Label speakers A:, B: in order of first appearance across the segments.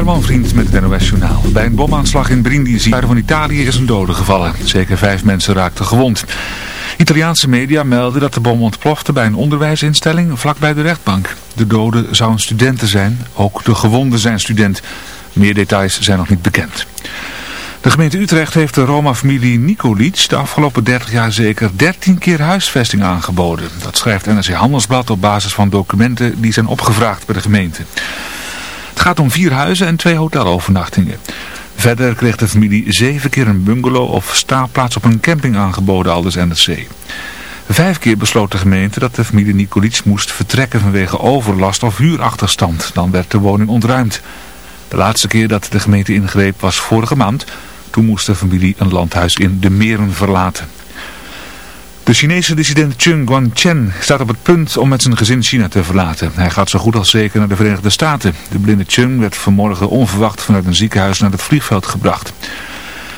A: Herman Vriend met het NOS Journaal. Bij een bomaanslag in Brindisi, van Italië, is een dode gevallen. Zeker vijf mensen raakten gewond. Italiaanse media melden dat de bom ontplofte bij een onderwijsinstelling vlakbij de rechtbank. De dode zou een studenten zijn, ook de gewonden zijn student. Meer details zijn nog niet bekend. De gemeente Utrecht heeft de Roma-familie Nikolic de afgelopen 30 jaar zeker 13 keer huisvesting aangeboden. Dat schrijft NRC Handelsblad op basis van documenten die zijn opgevraagd bij de gemeente. Het gaat om vier huizen en twee hotelovernachtingen. Verder kreeg de familie zeven keer een bungalow of staapplaats op een camping aangeboden, aldus NRC. Vijf keer besloot de gemeente dat de familie Nikolic moest vertrekken vanwege overlast of huurachterstand. Dan werd de woning ontruimd. De laatste keer dat de gemeente ingreep was vorige maand. Toen moest de familie een landhuis in de Meren verlaten. De Chinese dissident Chung Guangchen staat op het punt om met zijn gezin China te verlaten. Hij gaat zo goed als zeker naar de Verenigde Staten. De blinde Chung werd vanmorgen onverwacht vanuit een ziekenhuis naar het vliegveld gebracht.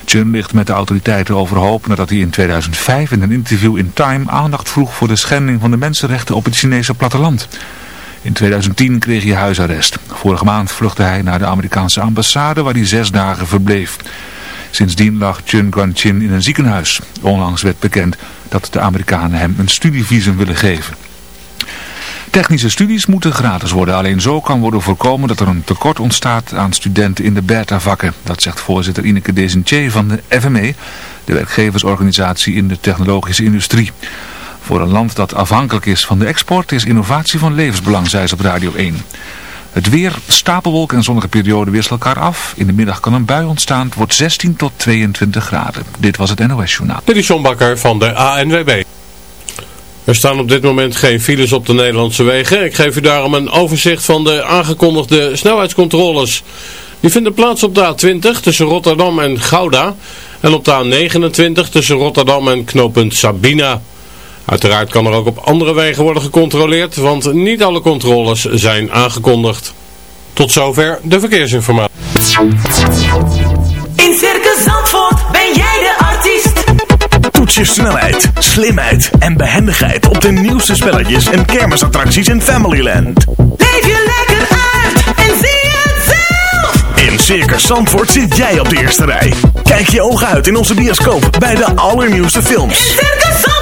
A: Chun ligt met de autoriteiten overhoop nadat hij in 2005 in een interview in Time aandacht vroeg voor de schending van de mensenrechten op het Chinese platteland. In 2010 kreeg hij huisarrest. Vorige maand vluchtte hij naar de Amerikaanse ambassade waar hij zes dagen verbleef. Sindsdien lag Chun Guanchin in een ziekenhuis. Onlangs werd bekend dat de Amerikanen hem een studievisum willen geven. Technische studies moeten gratis worden. Alleen zo kan worden voorkomen dat er een tekort ontstaat aan studenten in de beta-vakken. Dat zegt voorzitter Ineke Desentier van de FME, de werkgeversorganisatie in de technologische industrie. Voor een land dat afhankelijk is van de export is innovatie van levensbelang, zei ze op Radio 1. Het weer, stapelwolken en zonnige periode wisselen elkaar af. In de middag kan een bui ontstaan. Het wordt 16 tot 22 graden. Dit was het NOS Journaal.
B: Dit is John Bakker van de ANWB. Er staan op dit moment geen files op de Nederlandse wegen. Ik geef u daarom een overzicht van de aangekondigde snelheidscontroles. Die vinden plaats op de A20 tussen Rotterdam en Gouda. En op de A29 tussen Rotterdam en knooppunt Sabina. Uiteraard kan er ook op andere wegen worden gecontroleerd, want niet alle controles zijn aangekondigd. Tot zover de verkeersinformatie.
C: In Circus Zandvoort ben jij de artiest.
D: Toets je snelheid, slimheid en behendigheid op de nieuwste spelletjes en kermisattracties in Familyland.
C: Leef je lekker uit en zie het zelf.
D: In Circus Zandvoort zit jij op de eerste rij. Kijk je ogen uit in onze bioscoop bij de allernieuwste films.
C: In Circus Zandvoort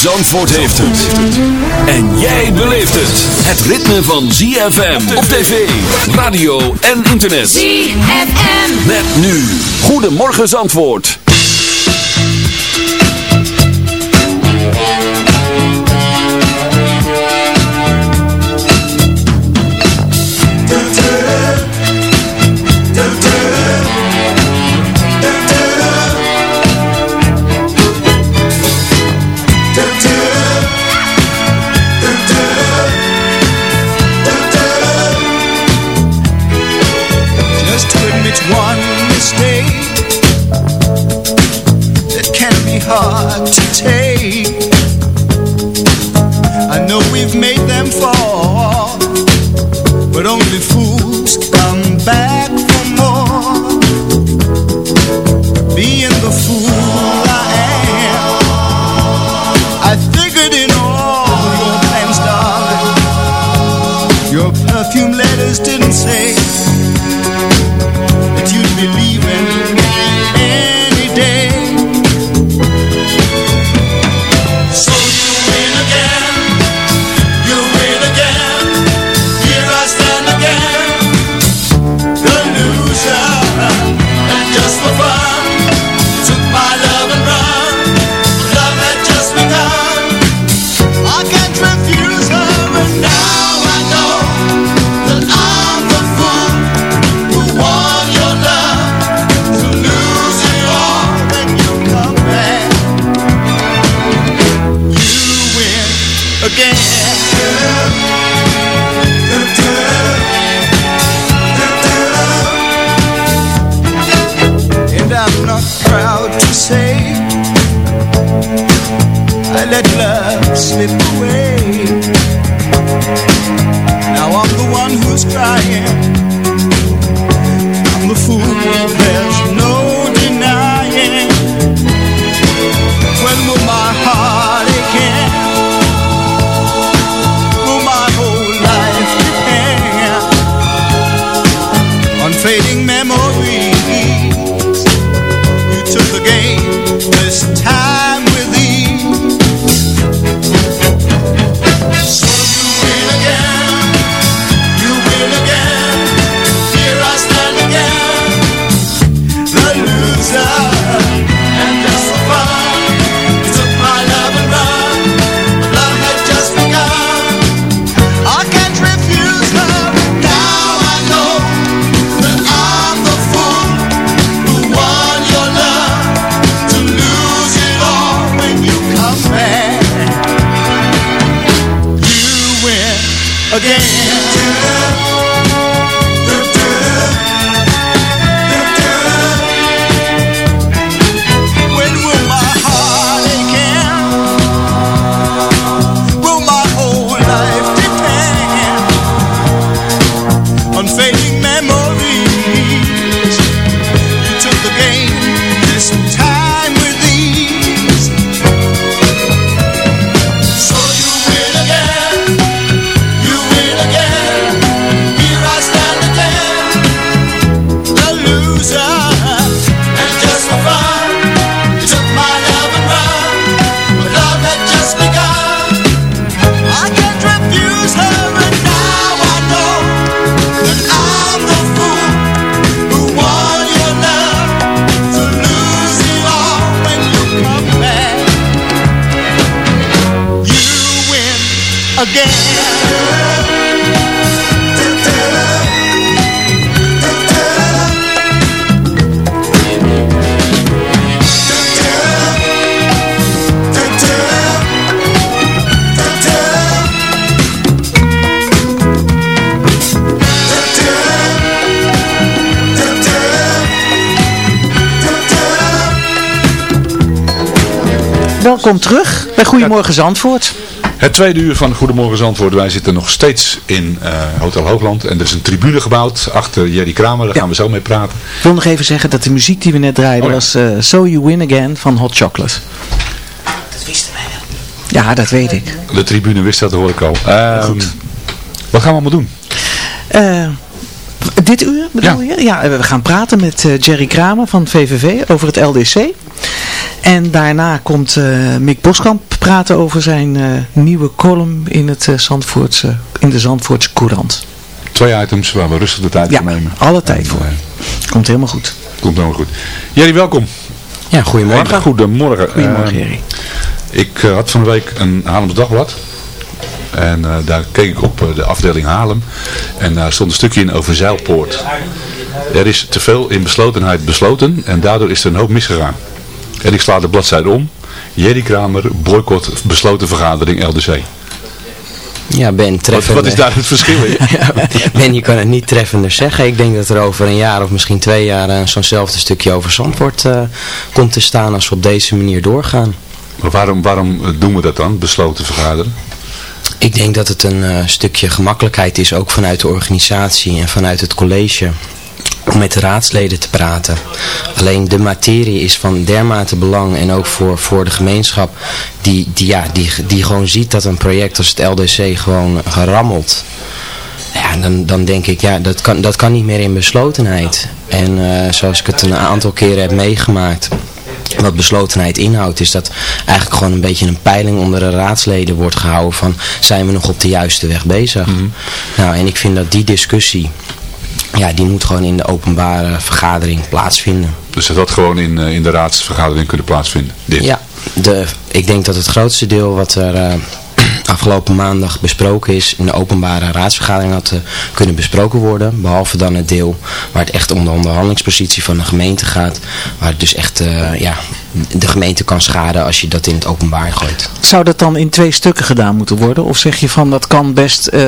E: Zandvoort heeft het. En jij beleeft het. Het ritme van ZFM op tv, radio en internet.
C: ZFM.
E: Met nu. Goedemorgen Zandvoort.
F: Know we've made them fall, but only fools
G: Welkom terug bij Goedemorgen Zandvoort.
H: Het tweede uur van Goedemorgen Zandvoort. Wij zitten nog steeds in eh, Hotel Hoogland. En er is een tribune gebouwd achter Jerry Kramer. Daar gaan we zo mee praten.
G: Ik wil nog even zeggen dat de muziek die we net draaiden
H: Oh ja.
G: was eh, So You Win Again van Hot Chocolate. Dat wisten wij wel. Ja, dat weet ik.
H: De tribune wist dat, hoor ik al. Ehm,
G: Goed.
H: Wat gaan we allemaal doen?
G: Eh, dit uur bedoel je? Ja, we gaan praten met eh, Jerry Kramer van VVV over het LDC. En daarna komt eh, Mick Boskamp praten over zijn eh, nieuwe column in, het, eh, Zandvoortse, in de Zandvoortse Courant.
H: Twee items waar we rustig de tijd
G: Ja,
H: voor nemen.
G: alle tijd
H: En,
G: voor. Komt helemaal goed.
H: komt helemaal goed. Jerry, welkom.
I: Ja, goedemorgen.
H: Goedemorgen.
G: Goedemorgen, Jerry.
H: Ik had van de week een Haarlems Dagblad. En eh, daar keek ik op de afdeling Haarlem. En daar stond een stukje in over Zeilpoort. Er is te veel in beslotenheid besloten en daardoor is er een hoop misgegaan. En ik sla de bladzijde om. Jerry Kramer, boycott, besloten vergadering LDC.
I: Ja, Ben,
H: Wat,
I: treffende...
H: wat is daar het verschil in?
I: ben, je kan het niet treffender zeggen. Ik denk dat er over een jaar of misschien twee jaar eh, zo'nzelfde stukje over Zandvoort eh, komt te staan als we op deze manier doorgaan.
H: Maar waarom, waarom doen we dat dan, besloten vergaderen?
I: Ik denk dat het een eh, stukje gemakkelijkheid is, ook vanuit de organisatie en vanuit het college, om met de raadsleden te praten. Alleen de materie is van dermate belang en ook voor, voor de gemeenschap, die, die, ja, die, die gewoon ziet dat een project als het LDC gewoon gerammelt. Ja, dan, dan denk ik, ja, dat kan, dat kan niet meer in beslotenheid. En eh, zoals ik het een aantal keren heb meegemaakt, wat beslotenheid inhoudt, is dat eigenlijk gewoon een beetje een peiling onder de raadsleden wordt gehouden van, zijn we nog op de juiste weg bezig? Nou, en ik vind dat die discussie, ja, die moet gewoon in de openbare vergadering plaatsvinden.
H: Dus dat had gewoon in, eh, in de raadsvergadering kunnen plaatsvinden. Dit.
I: Ja, de, ik denk dat het grootste deel wat er eh, afgelopen maandag besproken is in de openbare raadsvergadering had eh, kunnen besproken worden. Behalve dan het deel waar het echt om de onderhandelingspositie van de gemeente gaat. Waar het dus echt eh, ja, de gemeente kan schaden als je dat in het openbaar gooit.
G: Zou dat dan in twee stukken gedaan moeten worden? Of zeg je van dat kan best eh,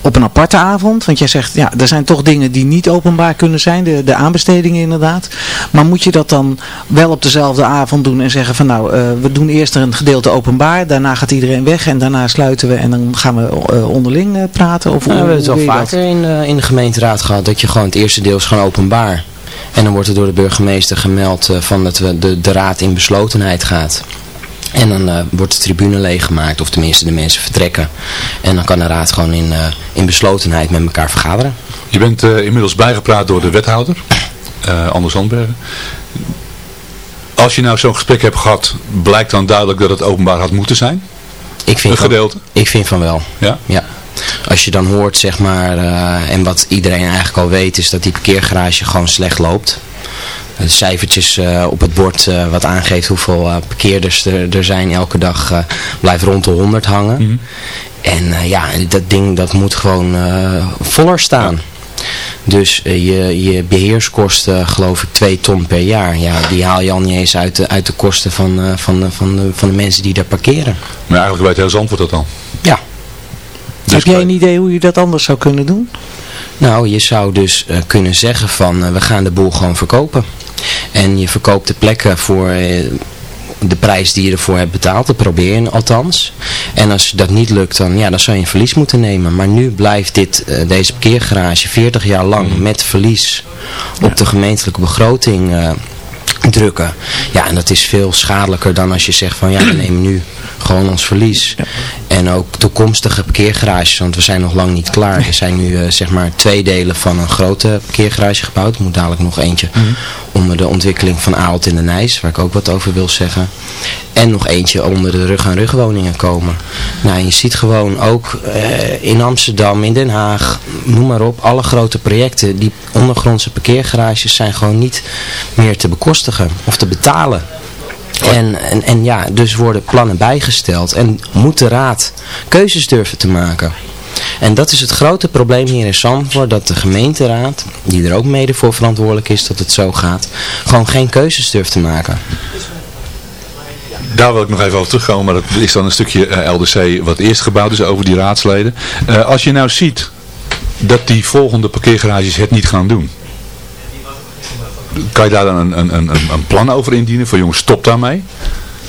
G: op een aparte avond? Want jij zegt, ja, er zijn toch dingen die niet openbaar kunnen zijn. De, de aanbestedingen inderdaad. Maar moet je dat dan wel op dezelfde avond doen en zeggen van nou, we doen eerst een gedeelte openbaar, daarna gaat iedereen weg en daarna sluiten we en dan gaan we eh, onderling eh, praten? Of
I: Nou, we
G: hoe,
I: hebben het
G: dat?
I: vaker in, de- in de gemeenteraad gehad, dat je gewoon het eerste deel is gewoon openbaar. En dan wordt er door de burgemeester gemeld eh, van dat we de, de raad in beslotenheid gaat. En dan eh, wordt de tribune leeggemaakt, of tenminste de mensen vertrekken. En dan kan de raad gewoon in, eh, in beslotenheid met elkaar vergaderen.
H: Je bent eh, inmiddels bijgepraat door de wethouder, eh, Anders Landbergen. Als je nou zo'n gesprek hebt gehad, blijkt dan duidelijk dat het openbaar had moeten zijn?
I: Ik vind
H: Een
I: van-
H: gedeelte?
I: Ik vind van wel.
H: Ja?
I: Ja. Als je dan hoort, zeg maar, eh, en wat iedereen eigenlijk al weet, is dat die parkeergarage gewoon slecht loopt. De cijfertjes eh, op het bord eh, wat aangeeft hoeveel parkeerders er, er zijn elke dag blijft rond de 100 hangen. En eh, ja, dat ding dat moet gewoon voller staan. Dus eh, je, je beheerskosten, geloof ik, 2 ton per jaar. Ja, die haal je al niet eens uit de, uit de kosten van, eh, van, de- van, de, van de mensen die daar parkeren.
H: Maar eigenlijk weet heel Zandvoort dat al.
I: Ja.
G: Heb jij een idee hoe je dat anders zou kunnen doen?
I: Nou, je zou dus eh, kunnen zeggen van eh, we gaan de boel gewoon verkopen. En je verkoopt de plekken voor eh, de prijs die je ervoor hebt betaald. Dat probeer je althans. En als dat niet lukt, dan, ja, dan zou je een verlies moeten nemen. Maar nu blijft dit, eh, deze parkeergarage 40 jaar lang met verlies op de gemeentelijke begroting eh, drukken. Ja, en dat is veel schadelijker dan als je zegt van ja, we nemen nu gewoon ons verlies. En ook toekomstige parkeergarages, want we zijn nog lang niet klaar. Er zijn nu eh, zeg maar twee delen van een grote parkeergarage gebouwd. Er moet dadelijk nog eentje onder de ontwikkeling van Aalt in de Nijs, waar ik ook wat over wil zeggen. En nog eentje onder de rug-aan-rug woningen komen. Nou, je ziet gewoon ook eh, in Amsterdam, in Den Haag, noem maar op, alle grote projecten, die ondergrondse parkeergarages zijn gewoon niet meer te bekostigen of te betalen. En, en, en ja, dus worden plannen bijgesteld en moet de raad keuzes durven te maken. En dat is het grote probleem hier in Zandvoort, dat de gemeenteraad, die er ook mede voor verantwoordelijk is dat het zo gaat, gewoon geen keuzes durft te maken.
H: Daar wil ik nog even over terugkomen, maar dat is dan een stukje eh, LDC wat eerst gebouwd is over die raadsleden. Eh, als je nou ziet dat die volgende parkeergarages het niet gaan doen, kan je daar dan een, een, een, een plan over indienen voor jongens stop daarmee?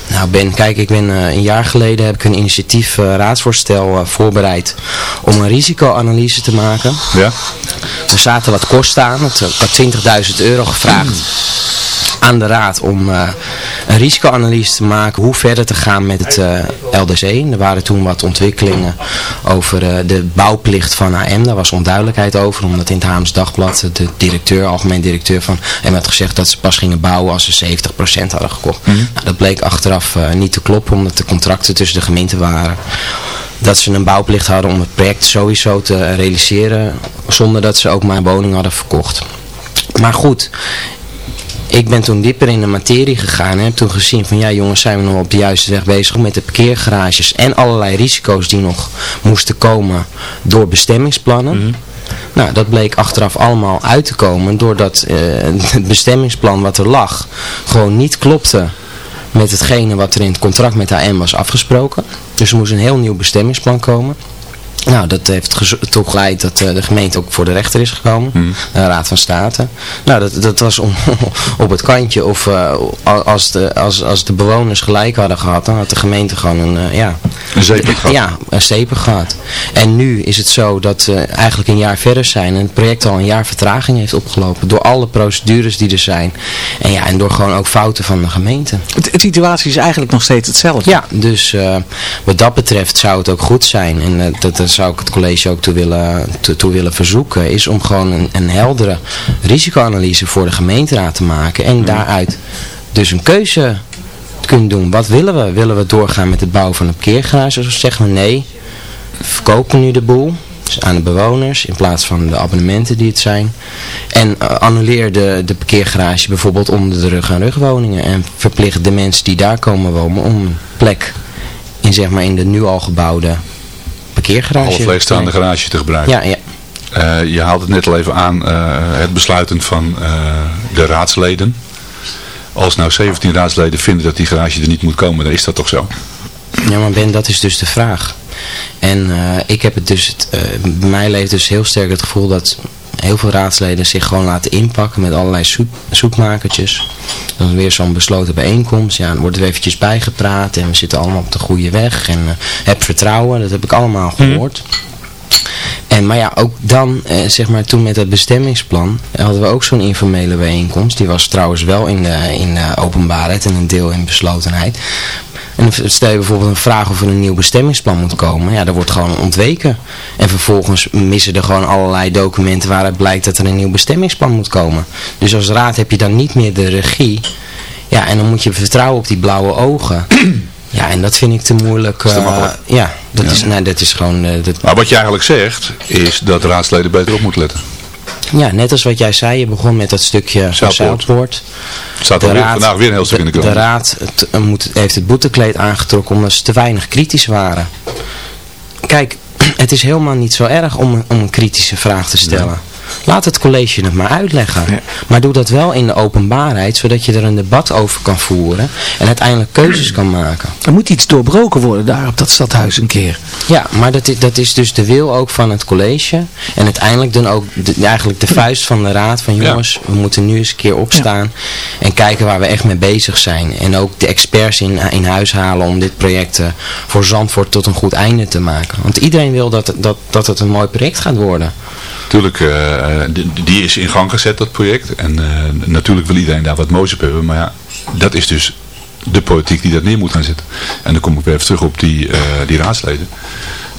I: Nou Ben, kijk, ik ben eh, een jaar geleden heb ik een initiatief eh, raadsvoorstel eh, voorbereid om een risicoanalyse te maken.
H: Ja.
I: Er zaten wat kosten aan, het, had 20.000 euro gevraagd aan de raad om eh, een risicoanalyse te maken hoe verder te gaan met het eh, LDC. Er waren toen wat ontwikkelingen over eh, de bouwplicht van AM. Daar was onduidelijkheid over, omdat in het Haams Dagblad de directeur, algemeen directeur van AM had gezegd dat ze pas gingen bouwen als ze 70% hadden gekocht. Nou, dat bleek achteraf niet te kloppen, omdat de contracten tussen de gemeenten waren dat ze een bouwplicht hadden om het project sowieso te realiseren zonder dat ze ook maar een woning hadden verkocht. Maar goed, ik ben toen dieper in de materie gegaan en heb toen gezien van ja jongens zijn we nog op de juiste weg bezig met de parkeergarages en allerlei risico's die nog moesten komen door bestemmingsplannen. Nou, dat bleek achteraf allemaal uit te komen doordat eh, het bestemmingsplan wat er lag gewoon niet klopte met hetgene wat er in het contract met AM was afgesproken. Dus er moest een heel nieuw bestemmingsplan komen. Nou, dat heeft ertoe geleid dat eh, de gemeente ook voor de rechter is gekomen. De Raad van State. Nou, dat, dat was om, op het kantje. Of eh, als, de, als, als de bewoners gelijk hadden gehad, dan had de gemeente gewoon een, eh, ja,
H: Een gehad.
I: ja, een zeper gehad. En nu is het zo dat we eigenlijk een jaar verder zijn en het project al een jaar vertraging heeft opgelopen. Door alle procedures die er zijn. En ja, en door gewoon ook fouten van de gemeente.
G: De, situatie is eigenlijk nog steeds hetzelfde.
I: Ja, dus eh, wat dat betreft zou het ook goed zijn. En eh, dat, daar zou ik het college ook toe willen, toe, toe willen verzoeken. Is om gewoon een, een heldere risicoanalyse voor de gemeenteraad te maken. En daaruit dus een keuze te kunnen doen. Wat willen we? Willen we doorgaan met het bouwen van een parkeergarage? Of zeggen we nee, we verkopen nu de boel dus aan de bewoners in plaats van de abonnementen die het zijn. En eh, annuleer de, de parkeergarage bijvoorbeeld onder de rug aan rug woningen. En verplicht de mensen die daar komen wonen om een plek in, zeg maar, in de nu al gebouwde parkeergarage.
H: Half leegstaande garage te gebruiken.
I: Ja, ja.
H: Eh, je haalt het net al even aan, eh, het besluiten van eh, de raadsleden. Als nou 17 raadsleden vinden dat die garage er niet moet komen, dan is dat toch zo?
I: Ja, maar Ben, dat is dus de vraag. En ik heb het dus, het, bij mij leeft dus heel sterk het gevoel dat heel veel raadsleden zich gewoon laten inpakken met allerlei zoek, zoekmakertjes. Dan weer zo'n besloten bijeenkomst. Ja, dan wordt er eventjes bijgepraat en we zitten allemaal op de goede weg. En eh, heb vertrouwen, dat heb ik allemaal gehoord. En, maar ja, ook dan, eh, zeg maar, toen met het bestemmingsplan, hadden we ook zo'n informele bijeenkomst. Die was trouwens wel in de, in de openbaarheid en een deel in beslotenheid. En dan stel je bijvoorbeeld een vraag of er een nieuw bestemmingsplan moet komen. Ja, daar wordt gewoon ontweken. En vervolgens missen er gewoon allerlei documenten waaruit blijkt dat er een nieuw bestemmingsplan moet komen. Dus als raad heb je dan niet meer de regie. Ja, en dan moet je vertrouwen op die blauwe ogen. Ja, en dat vind ik te moeilijk. Eh, ja, dat, Is, nee, dat is gewoon... eh, dat,
H: Maar wat je eigenlijk zegt, is dat raadsleden beter op moeten letten.
I: Ja, net als wat jij zei, je begon met dat stukje.
H: Er staat er weer, vandaag weer een heel stuk in de
I: de,
H: krant.
I: de raad het, eh, moet, heeft het boetekleed aangetrokken omdat ze te weinig kritisch waren. Kijk, het is helemaal niet zo erg om, om een kritische vraag te stellen. Laat het college het maar uitleggen. Maar doe dat wel in de openbaarheid, zodat je er een debat over kan voeren en uiteindelijk keuzes kan maken.
G: Er moet iets doorbroken worden daar op dat stadhuis een keer.
I: Ja, maar dat is, dat is dus de wil ook van het college. En uiteindelijk dan ook de, eigenlijk de vuist van de raad van jongens, we moeten nu eens een keer opstaan en kijken waar we echt mee bezig zijn. En ook de experts in, in huis halen om dit project eh, voor Zandvoort tot een goed einde te maken. Want iedereen wil dat, dat, dat het een mooi project gaat worden.
H: Natuurlijk, eh, die- die is in gang gezet, dat project. En eh, natuurlijk wil iedereen daar wat moois op hebben. Maar ja, dat is dus de politiek die dat neer moet gaan zetten. En dan kom ik weer even terug op die, eh, die raadsleden.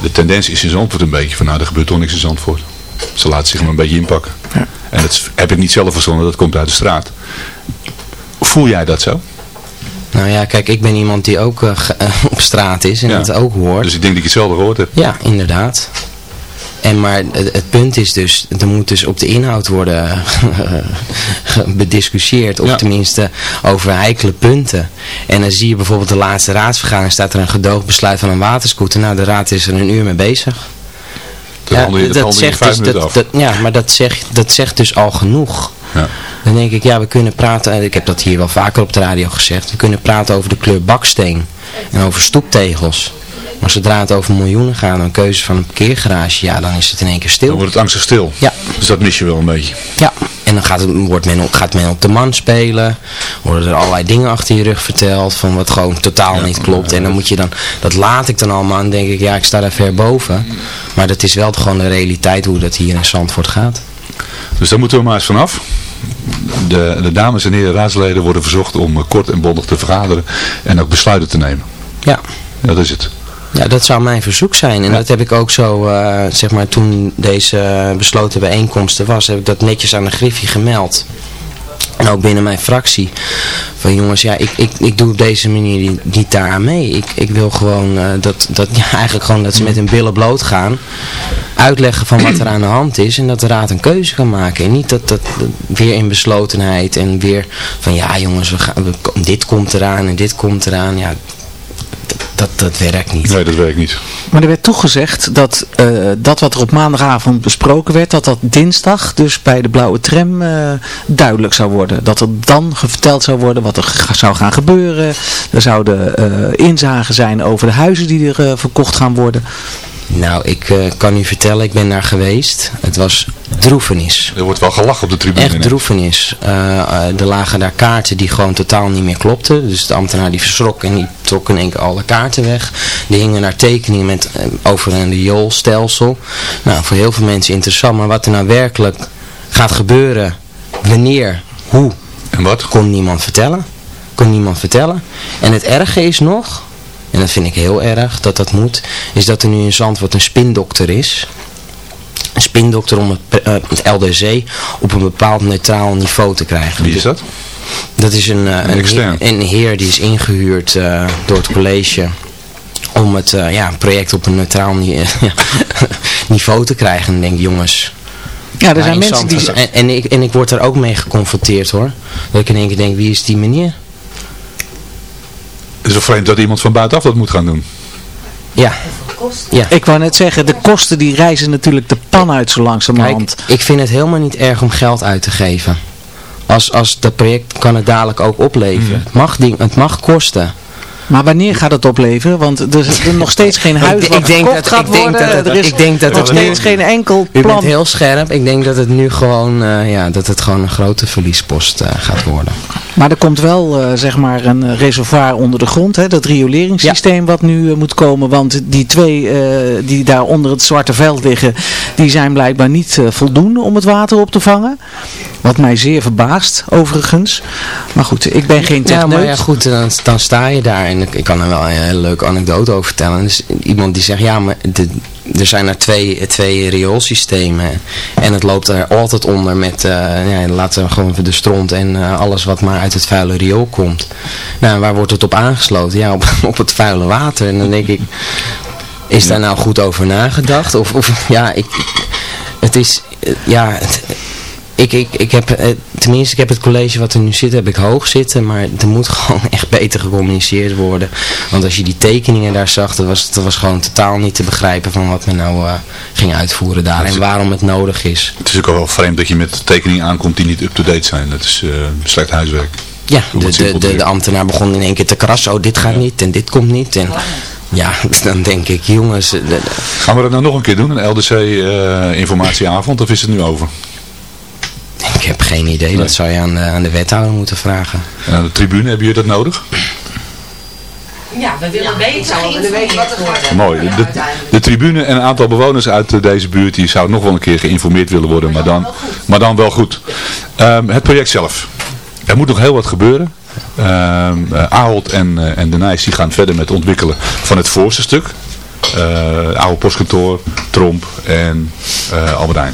H: De tendens is in Zandvoort een beetje van, nou, er gebeurt toch niks in Zandvoort. Ze laten zich maar een beetje inpakken. En dat heb ik niet zelf verzonnen, dat komt uit de straat. Voel jij dat zo?
I: Nou ja, kijk, ik ben iemand die ook eh, eh, op straat is en
H: Ja.
I: dat ook hoort.
H: Dus ik denk dat je hetzelfde gehoord hebt.
I: Ja, inderdaad. En maar het, het punt is dus, er moet dus op de inhoud worden bediscussieerd. Of
H: Ja.
I: tenminste over heikele punten. En dan zie je bijvoorbeeld de laatste raadsvergadering staat er een gedoogbesluit van een waterscooter. Nou, de raad is er een uur mee bezig.
H: Je, dat vijf
I: dus, dat, ja, maar dat zegt, dat zegt dus al genoeg.
H: Ja.
I: Dan denk ik, ja, we kunnen praten, en ik heb dat hier wel vaker op de radio gezegd, we kunnen praten over de kleur baksteen en over stoeptegels. Maar zodra het over miljoenen gaat, een keuze van een parkeergarage, ja, dan is het in één keer
H: Dan
I: stil.
H: wordt het angstig stil.
I: Ja.
H: Dus dat mis je wel een beetje.
I: Ja, en dan gaat, het, wordt men, gaat men op de man spelen, worden er allerlei dingen achter je rug verteld, van wat gewoon totaal niet klopt. En dan moet je dan, dat laat ik dan allemaal en denk ik, ja, ik sta daar ver boven. Maar dat is wel gewoon de realiteit hoe dat hier in Zandvoort gaat.
H: Dus daar moeten we maar eens vanaf. De, de dames en heren raadsleden worden verzocht om kort en bondig te vergaderen en ook besluiten te nemen.
I: Ja,
H: dat is het.
I: Ja, dat zou mijn verzoek zijn. En dat heb ik ook zo, eh, zeg maar, toen deze besloten bijeenkomsten was, heb ik dat netjes aan de Griffie gemeld. En ook binnen mijn fractie. Van jongens, ja, ik, ik, ik doe op deze manier niet, daaraan mee. Ik, ik wil gewoon eh, dat, dat, ja, eigenlijk gewoon dat ze met hun billen bloot gaan. Uitleggen van wat er aan de hand is. En dat de raad een keuze kan maken. En niet dat, dat, dat weer in beslotenheid. En weer van ja jongens, we gaan, we, dit komt eraan en dit komt eraan. Ja, dat, dat, werkt niet.
H: Nee, dat werkt niet.
G: Maar er werd toegezegd dat eh, dat wat er op maandagavond besproken werd, dat dat dinsdag dus bij de blauwe tram eh, duidelijk zou worden. Dat er dan verteld zou worden wat er zou gaan gebeuren. Er zouden eh, inzagen zijn over de huizen die er verkocht gaan worden.
I: Nou, ik eh, kan u vertellen, ik ben daar geweest. Het was droefenis.
H: Er wordt wel gelachen op de tribune.
I: Echt droefenis. Eh, eh, er lagen daar kaarten die gewoon totaal niet meer klopten. Dus de ambtenaar die verschrok en die trok in één keer alle kaarten weg. Die hingen naar tekeningen met, over een rioolstelsel. Nou, voor heel veel mensen interessant. Maar wat er nou werkelijk gaat gebeuren, wanneer, hoe,
H: En wat?
I: kon niemand vertellen. Kon niemand vertellen. En het erge is nog, en dat vind ik heel erg dat dat moet, is dat er nu in Zandvoort een spindokter is. Een spindokter om het, eh, het LDC op een bepaald neutraal niveau te krijgen.
H: Wie is dat?
I: Dat is een, eh, een, heer, een heer die is ingehuurd eh, door het college om het eh, ja, project op een neutraal ni- niveau te krijgen. En ik denk, jongens,
G: Ja, er zijn mensen die...
I: En, en, ik, en ik word daar ook mee geconfronteerd hoor. Dat ik in één keer denk, wie is die meneer?
H: Het is wel vreemd dat iemand van buitenaf dat moet gaan doen.
I: Ja. Ja.
G: Ik wou net zeggen, de kosten die reizen natuurlijk de pan uit zo langzamerhand.
I: Kijk, ik vind het helemaal niet erg om geld uit te geven. Als, als dat project kan het dadelijk ook opleveren.
H: Mhm.
I: het, mag ding, het mag kosten.
G: Maar wanneer gaat het opleveren? Want er is nog steeds geen huis
I: Ik-
G: wat
I: ik denk dat-
G: gaat
I: ik denk dat het-
G: er is
I: ik denk dat
G: nog steeds geen enkel
I: U
G: plan.
I: bent heel scherp. Ik denk dat het nu gewoon, eh, ja, dat het gewoon een grote verliespost eh, gaat worden.
G: Maar er komt wel eh, zeg maar een reservoir onder de grond. Hè? Dat rioleringssysteem wat nu moet komen. Want die twee die daar onder het zwarte veld liggen. Die zijn blijkbaar niet voldoende om het water op te vangen. Wat mij zeer verbaast overigens. Maar goed, ik ben geen
I: Ja,
G: techneut.
I: maar ja, goed, dan, dan sta je daar ik, kan er wel een hele leuke anekdote over vertellen. Dus iemand die zegt, ja, maar er zijn er twee, twee rioolsystemen en het loopt er altijd onder met, eh, ja, laten we gewoon de stront en eh, alles wat maar uit het vuile riool komt. Nou, waar wordt het op aangesloten? Ja, op, op het vuile water. En dan denk ik, is daar nou goed over nagedacht? Of, of ja, ik, het is, eh, ja... het- ik, ik, ik heb, eh, tenminste, ik heb het college wat er nu zit, heb ik hoog zitten, maar er moet gewoon echt beter gecommuniceerd worden. Want als je die tekeningen daar zag, dat was, dat was gewoon totaal niet te begrijpen van wat men nou eh, ging uitvoeren daar en waarom het nodig is.
H: Het is ook wel vreemd dat je met tekeningen aankomt die niet up-to-date zijn. Dat is eh, slecht huiswerk.
I: Ja, de, de, de, ambtenaar begon in één keer te krassen, oh dit gaat niet en dit komt niet. En ja, dan denk ik, jongens, de-
H: Gaan we dat nou nog een keer doen, een LDC eh, informatieavond, of is het nu over?
I: Ik heb geen idee, dat zou je aan de, aan de wethouder moeten vragen.
H: En aan de tribune, hebben jullie dat nodig?
J: Ja, we willen weten, geïnformeerd worden.
H: Mooi. De, de, de tribune en een aantal bewoners uit deze buurt die zouden nog wel een keer geïnformeerd willen worden, maar dan, maar dan wel goed. Ehm, het project zelf. Er moet nog heel wat gebeuren. Ehm eh, Ahold en, eh, en De Nijs die gaan verder met het ontwikkelen van het voorste stuk. Eh oude postkantoor, Tromp en eh Albert Heijn.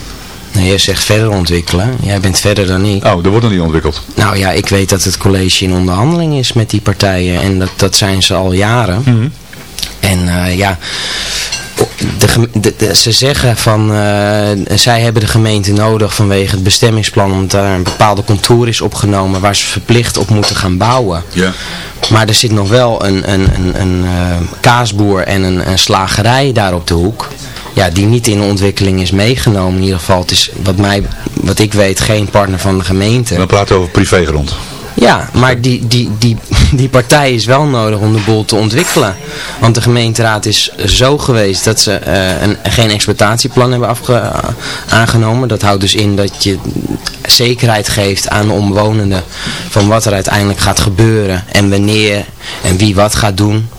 I: Nou, jij zegt verder ontwikkelen, jij bent verder dan ik.
H: Oh, er wordt nog niet ontwikkeld.
I: Nou ja, ik weet dat het college in onderhandeling is met die partijen en dat, dat zijn ze al jaren. En eh, ja, de- de- ze zeggen van, eh, zij hebben de gemeente nodig vanwege het bestemmingsplan, omdat daar een bepaalde contour is opgenomen waar ze verplicht op moeten gaan bouwen.
H: Ja.
I: Maar er zit nog wel een, een, een, een eh, kaasboer en een, een slagerij daar op de hoek. Ja, die niet in de ontwikkeling is meegenomen. In ieder geval, het is wat, mij, wat ik weet geen partner van de gemeente.
H: Dan praten we over privégrond.
I: Ja, maar die, die, die, die partij is wel nodig om de boel te ontwikkelen. Want de gemeenteraad is zo geweest dat ze eh, een, geen exploitatieplan hebben afge, aangenomen. Dat houdt dus in dat je zekerheid geeft aan de omwonenden van wat er uiteindelijk gaat gebeuren. En wanneer en wie wat gaat doen.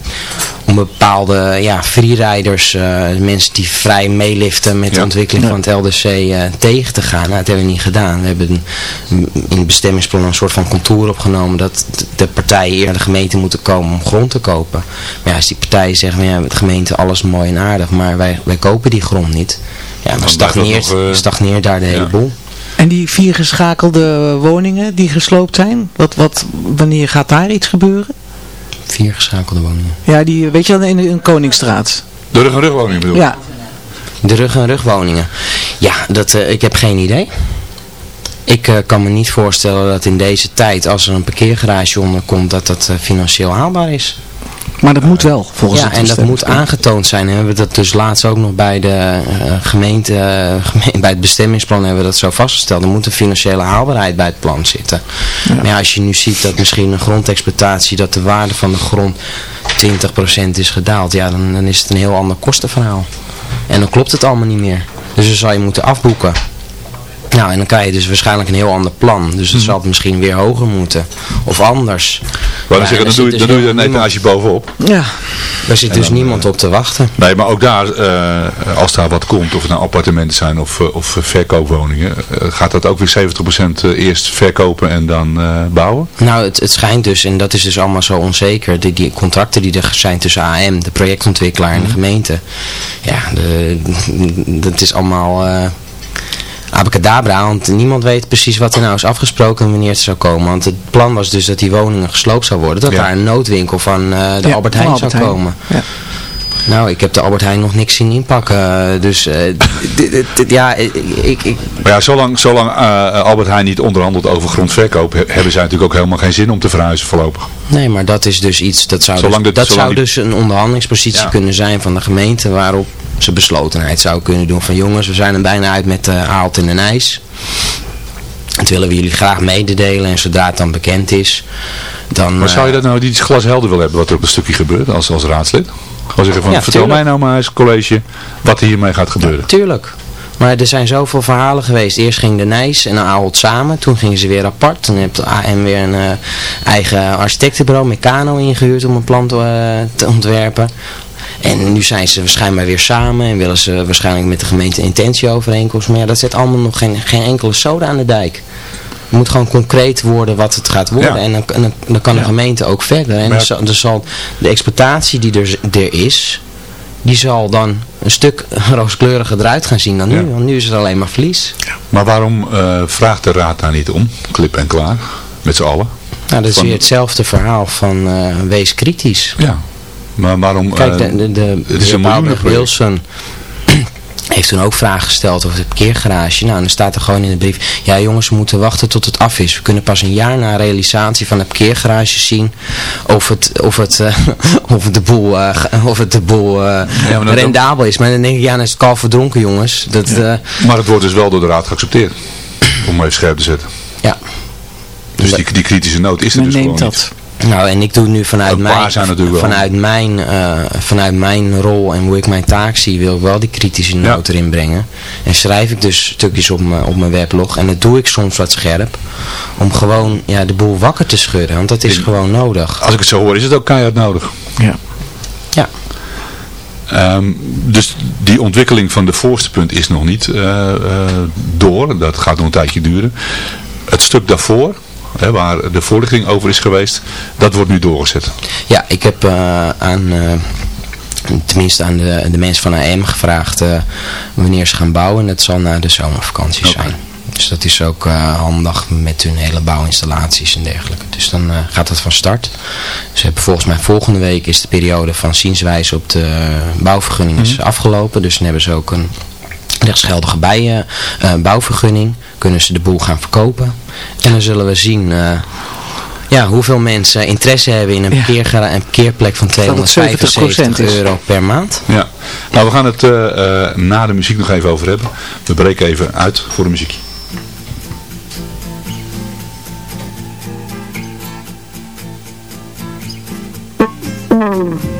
I: Om bepaalde ja, freeriders, eh, mensen die vrij meeliften met de
H: Ja.
I: ontwikkeling van het LDC eh, tegen te gaan. Nou, dat hebben we niet gedaan. We hebben een- in het bestemmingsplan een soort van contour opgenomen dat de partijen eerder naar de gemeente moeten komen om grond te kopen. Maar ja, als die partijen zeggen, van, ja, de gemeente alles mooi en aardig, maar wij, wij kopen die grond niet. Ja, dan stagneert,
H: nog, eh,
I: stagneert daar de hele
H: ja.
I: boel.
G: En die vier geschakelde woningen die gesloopt zijn, wat, wat, wanneer gaat daar iets gebeuren?
I: Vier geschakelde woningen.
G: Ja, die, weet je wel, in de in Koningsstraat.
H: De rug- en rugwoning bedoel ik.
G: Ja,
I: De rug- en rugwoningen. Ja, dat, eh, ik heb geen idee. Ik eh, kan me niet voorstellen dat in deze tijd, als er een parkeergarage onder komt, dat dat eh, financieel haalbaar is.
G: Maar dat moet wel, volgens
I: ja,
G: het
I: en dat moet aangetoond zijn. En we hebben dat dus laatst ook nog bij de eh, gemeente, eh, geme- bij het bestemmingsplan hebben we dat zo vastgesteld. Er moet een financiële haalbaarheid bij het plan zitten. Maar ja, als je nu ziet dat misschien een grondexploitatie, dat de waarde van de grond 20% is gedaald, ja, dan, dan is het een heel ander kostenverhaal. En dan klopt het allemaal niet meer. Dus dan zal je moeten afboeken. Nou, en dan krijg je dus waarschijnlijk een heel ander plan. Dus dan zal het misschien weer hoger moeten. Of anders. Ja,
H: dan zeggen,
I: en
H: dan doe je, dan
I: dus
H: doe je een etage bovenop.
G: Ja,
I: Daar zit
H: En
I: dus
H: dan,
I: niemand op te wachten.
H: Nee, maar ook daar, eh, als daar wat komt, of het nou appartementen zijn of, eh, of eh, verkoopwoningen, eh, gaat dat ook weer 70% eerst verkopen en dan eh, bouwen?
I: Nou, het, het schijnt dus, en dat is dus allemaal zo onzeker, die, die contracten die er zijn tussen AM, de projectontwikkelaar en de gemeente. Ja, de, dat is allemaal eh abacadabra, want niemand weet precies wat er nou is afgesproken en wanneer het zou komen. Want het plan was dus dat die woningen gesloopt zou worden, dat
H: Ja.
I: daar een noodwinkel van eh, de
G: Ja,
I: Albert Heijn
G: Albert
I: zou
G: Heijn.
I: komen.
G: Ja.
I: Nou, ik heb de Albert Heijn nog niks zien inpakken, dus eh, ja, ik... ik,
H: Maar ja, zolang, zolang eh, Albert Heijn niet onderhandelt over grondverkoop, he- hebben zij natuurlijk ook helemaal geen zin om te verhuizen voorlopig.
I: Nee, maar dat is dus iets, dat zou,
H: Zolang
I: dus,
H: dit-
I: dat
H: zolang
I: zou
H: die-
I: dus een onderhandelingspositie
H: Ja.
I: kunnen zijn van de gemeente waarop ze beslotenheid zou kunnen doen van jongens, we zijn er bijna uit met uh, Aalt in en IJs. Dat willen we jullie graag mededelen en zodra het dan bekend is, dan...
H: Maar zou je
I: eh,
H: dat nou niet glashelder willen hebben wat er op een stukje gebeurt als, als raadslid? Gewoon zeggen van,
I: Ja,
H: vertel
I: tuurlijk.
H: mij nou maar eens college wat er hiermee gaat gebeuren.
I: Tuurlijk. Maar er zijn zoveel verhalen geweest. Eerst ging de Nijs en Ahold samen. Toen gingen ze weer apart. Toen heeft de AM weer een eh, eigen architectenbureau, Meccano, ingehuurd om een plan te, te ontwerpen. En nu zijn ze waarschijnlijk weer samen en willen ze waarschijnlijk met de gemeente een intentieovereenkomst. Maar ja, dat zet allemaal nog geen, geen enkele soda aan de dijk. Het moet gewoon concreet worden wat het gaat worden.
H: Ja.
I: En dan, dan, dan kan de
H: Ja.
I: gemeente ook verder. En er zal, zal de exploitatie die er, er is, die zal dan een stuk rooskleuriger eruit gaan zien dan nu.
H: Ja.
I: Want nu is het alleen maar verlies.
H: Maar waarom eh, vraagt de raad daar niet om? Klip en klaar. Met z'n allen.
I: Nou, dat is
H: Van-
I: weer hetzelfde verhaal van eh, wees kritisch.
H: Ja. Maar waarom...
I: Kijk,
H: eh,
I: de, de, de,
H: het is
I: de
H: een miljoenenproject.
I: Wilson heeft toen ook vragen gesteld over de parkeergarage. Nou, en dan staat er gewoon in de brief, ja jongens, we moeten wachten tot het af is. We kunnen pas een jaar na realisatie van de parkeergarage zien of het, of het, eh, of het de boel, eh, of het de boel eh,
H: Ja, maar dat-
I: rendabel is. Maar dan denk ik, ja, dan is het kalf verdronken jongens. Dat, eh,
H: Maar het wordt dus wel door de raad geaccepteerd. Om even scherp te zetten.
I: ja.
H: Dus die, die kritische noot is er
G: Men
H: dus
G: neemt
H: gewoon
G: dat.
I: Nou, en ik doe nu vanuit mijn, vanuit, mijn, eh, vanuit mijn rol en hoe ik mijn taak zie, wil ik wel die kritische noot erin brengen. En schrijf ik dus stukjes op, mijn op mijn weblog. En dat doe ik soms wat scherp. Om gewoon ja, de boel wakker te schudden. Want dat is
H: In-
I: gewoon nodig.
H: Als ik het zo hoor is het ook keihard nodig.
G: Ja.
I: Ja.
H: Ehm, dus die ontwikkeling van de voorste punt is nog niet eh, eh, door. Dat gaat nog een tijdje duren. Het stuk daarvoor, hè, waar de voorlichting over is geweest, dat wordt nu doorgezet.
I: Ja, ik heb eh, aan, eh, tenminste aan de, de mensen van AM gevraagd eh, wanneer ze gaan bouwen. En dat zal na de zomervakantie zijn. Dus dat is ook handig met hun hele bouwinstallaties en dergelijke. Dus dan gaat dat van start. Ze hebben volgens mij volgende week is de periode van zienswijze op de bouwvergunning is afgelopen. Dus dan hebben ze ook een rechtsgeldige bij, bouwvergunning. Kunnen ze de boel gaan verkopen. En dan zullen we zien... eh, ja, hoeveel mensen interesse hebben in een,
G: Ja.
I: parkeergara- een parkeerplek van
G: het 70%
I: 275
G: is.
I: euro per maand.
H: Ja. Nou, we gaan het eh, eh, na de muziek nog even over hebben. We breken even uit voor de muziek.
F: But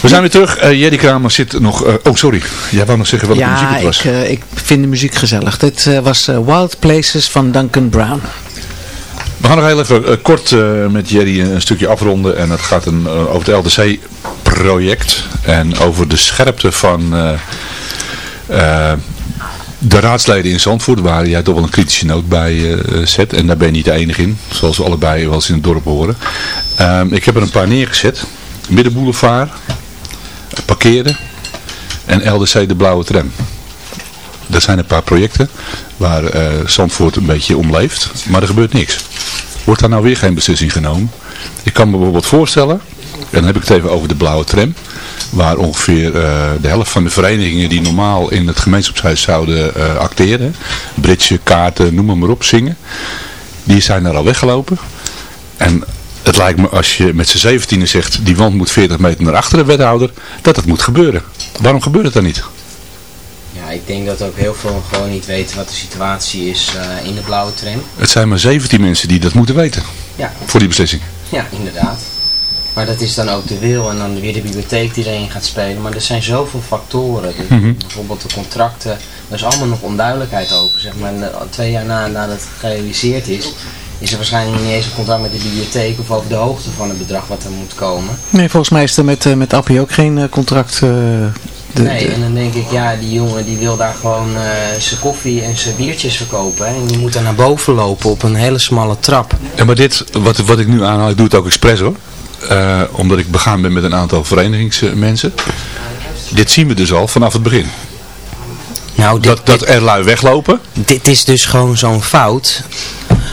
H: We zijn weer terug. Uh, Jerry Kramer zit nog... Uh, oh, sorry. Jij wou nog zeggen welke
G: ja,
H: muziek het was.
G: Ja, ik, ik vind de muziek gezellig. Dit was Wild Places van Duncan Brown.
H: We gaan nog heel even kort met Jerry een stukje afronden. En het gaat een, over het LDC-project. En over de scherpte van de raadsleden in Zandvoort, waar jij toch wel een kritische noot bij uh, zet. En daar ben je niet de enige in, zoals we allebei wel eens in het dorp horen. Um, ik heb er een paar neergezet. Middenboulevard, parkeren en LDC de blauwe tram. Dat zijn een paar projecten waar uh, Zandvoort een beetje om leeft, maar er gebeurt niks. Wordt daar nou weer geen beslissing genomen? Ik kan me bijvoorbeeld voorstellen, en dan heb ik het even over de blauwe tram waar ongeveer uh, de helft van de verenigingen die normaal in het gemeenschapshuis zouden uh, acteren, bridge, kaarten, noem maar op, zingen, die zijn er al weggelopen. En het lijkt me als je met z'n zeventienen zegt, die wand moet 40 meter naar achteren, wethouder, dat het moet gebeuren. Waarom gebeurt het dan niet?
I: Ja, ik denk dat ook heel veel gewoon niet weten wat de situatie is uh, in de blauwe tram.
H: Het zijn maar 17 mensen die dat moeten weten.
I: Ja.
H: Voor die beslissing.
I: Ja, inderdaad. Maar dat is dan ook de wil en dan weer de bibliotheek die erin gaat spelen. Maar er zijn zoveel factoren. Dus
H: Mhm.
I: Bijvoorbeeld de contracten. Er is allemaal nog onduidelijkheid over. Zeg maar. En, eh, twee jaar na, nadat het gerealiseerd is, is er waarschijnlijk niet eens een contract met de bibliotheek of over de hoogte van het bedrag wat er moet komen.
G: Nee, volgens mij is er met, uh, met Appie ook geen uh, contract. Uh,
I: de, nee, de... en dan denk ik, ja, die jongen die wil daar gewoon zijn koffie en zijn biertjes verkopen. Hè, en die moet daar naar boven lopen op een hele smalle trap.
H: Ja, maar dit, wat, wat ik nu aanhaal, ik doe het ook expres hoor. Uh, omdat ik begaan ben met een aantal verenigingsmensen. Dit zien we dus al vanaf het begin.
I: Nou, dit,
H: dat, dat
I: dit,
H: er lui weglopen.
I: Dit is dus gewoon zo'n fout.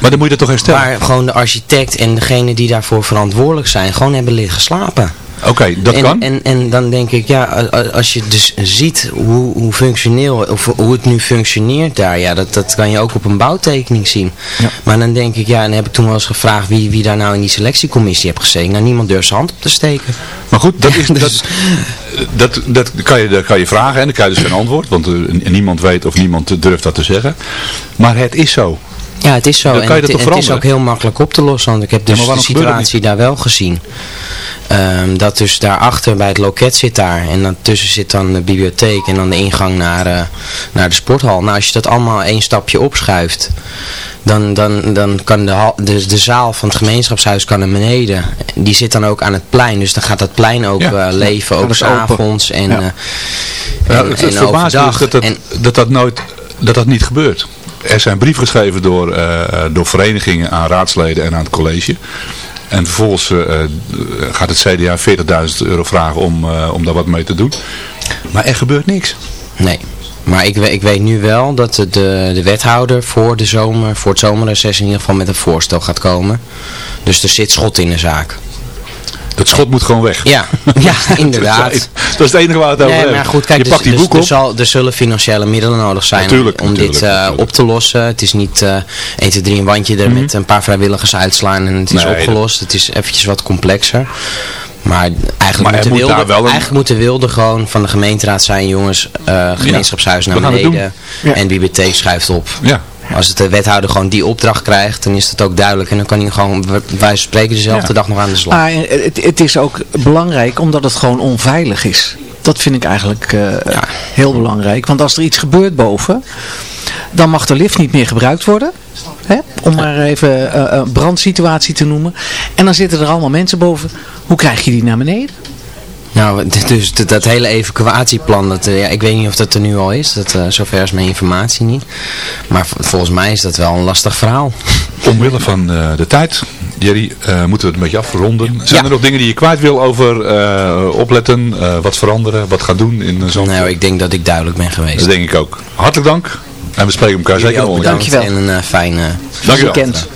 H: Maar dan moet je dat toch herstellen?
I: Waar gewoon de architect en degene die daarvoor verantwoordelijk zijn, gewoon hebben liggen slapen.
H: Oké, okay, dat
I: en,
H: kan.
I: En, en dan denk ik, ja, als je dus ziet hoe, hoe functioneel, of hoe het nu functioneert daar, ja, dat, dat kan je ook op een bouwtekening zien.
G: Ja.
I: Maar dan denk ik, ja, en dan heb ik toen wel eens gevraagd wie, wie daar nou in die selectiecommissie heeft gezeten. Nou, niemand durft zijn hand op te steken.
H: Maar goed, dat, is,
I: dus,
H: dat, dat, dat, kan je, dat kan je vragen en dan krijg je dus geen antwoord, want uh, niemand weet of niemand durft dat te zeggen. Maar het is zo.
I: Ja, het is zo.
H: Dan
I: en
H: kan je
I: het,
H: toch
I: het is ook heel makkelijk op te lossen, want ik heb dus
H: ja,
I: de situatie daar wel gezien. Um, dat dus daarachter bij het loket zit daar. En daartussen zit dan de bibliotheek en dan de ingang naar, uh, naar de sporthal. Nou, als je dat allemaal één stapje opschuift, dan, dan, dan kan de, de, de zaal van het gemeenschapshuis kan naar beneden. Die zit dan ook aan het plein. Dus dan gaat dat plein ook ja. uh, leven, ook s'avonds en,
H: ja. ja, en, het, het
I: en overdag.
H: dat dat,
I: en,
H: dat dat nooit dat dat niet gebeurt. Er zijn brieven geschreven door, uh, door verenigingen aan raadsleden en aan het college. En vervolgens uh, gaat het CDA 40.000 euro vragen om, om daar wat mee te doen. Maar er gebeurt niks.
I: Nee. Maar ik, ik weet nu wel dat de, de, de wethouder voor, de zomer, voor het zomerreces in ieder geval met een voorstel gaat komen. Dus er zit schot in de zaak.
H: Dat schot moet gewoon weg.
I: Ja, ja inderdaad.
H: dat is het enige waar het over
I: nee, maar goed, kijk,
H: je
I: dus,
H: pakt die
I: dus,
H: boek op.
I: Er, zal, er zullen financiële middelen nodig zijn
H: natuurlijk,
I: om,
H: natuurlijk,
I: dit uh,
H: natuurlijk.
I: op te lossen. Het is niet uh, 1, 2, 3 een wandje er mm -hmm. met een paar vrijwilligers uitslaan en het is
H: nee,
I: opgelost. Het is eventjes wat complexer. Maar eigenlijk,
H: maar
I: moeten
H: moet
I: wilde,
H: een...
I: eigenlijk moeten wilde gewoon van de gemeenteraad zijn, jongens, uh, gemeenschapshuis
H: ja,
I: naar beneden en bibliotheek schuift op.
H: Ja.
I: Als het de wethouder gewoon die opdracht krijgt, dan is dat ook duidelijk. En dan kan hij gewoon, wij spreken dezelfde ja. dag nog aan de slag.
G: Maar het, het, is ook belangrijk omdat het gewoon onveilig is. Dat vind ik eigenlijk uh, ja. heel belangrijk. Want als er iets gebeurt boven, dan mag de lift niet meer gebruikt worden. Hè? Om maar even uh, een brandsituatie te noemen. En dan zitten er allemaal mensen boven. Hoe krijg je die naar beneden?
I: Nou, dus dat, hele evacuatieplan, dat, uh, ja, ik weet niet of dat er nu al is. Dat, uh, zover is mijn informatie niet. Maar volgens mij is dat wel een lastig verhaal.
H: Omwille van uh, de tijd, Jerry, moeten we het een beetje afronden. Zijn
I: ja.
H: er nog dingen die je kwijt wil over opletten, wat veranderen, wat gaan doen in zo'n...
I: Nou, ik denk dat ik duidelijk ben geweest.
H: Dat denk ik ook. Hartelijk dank. En we spreken elkaar
I: Jullie
H: zeker nog.
I: Dankjewel. En een fijne
G: weekend.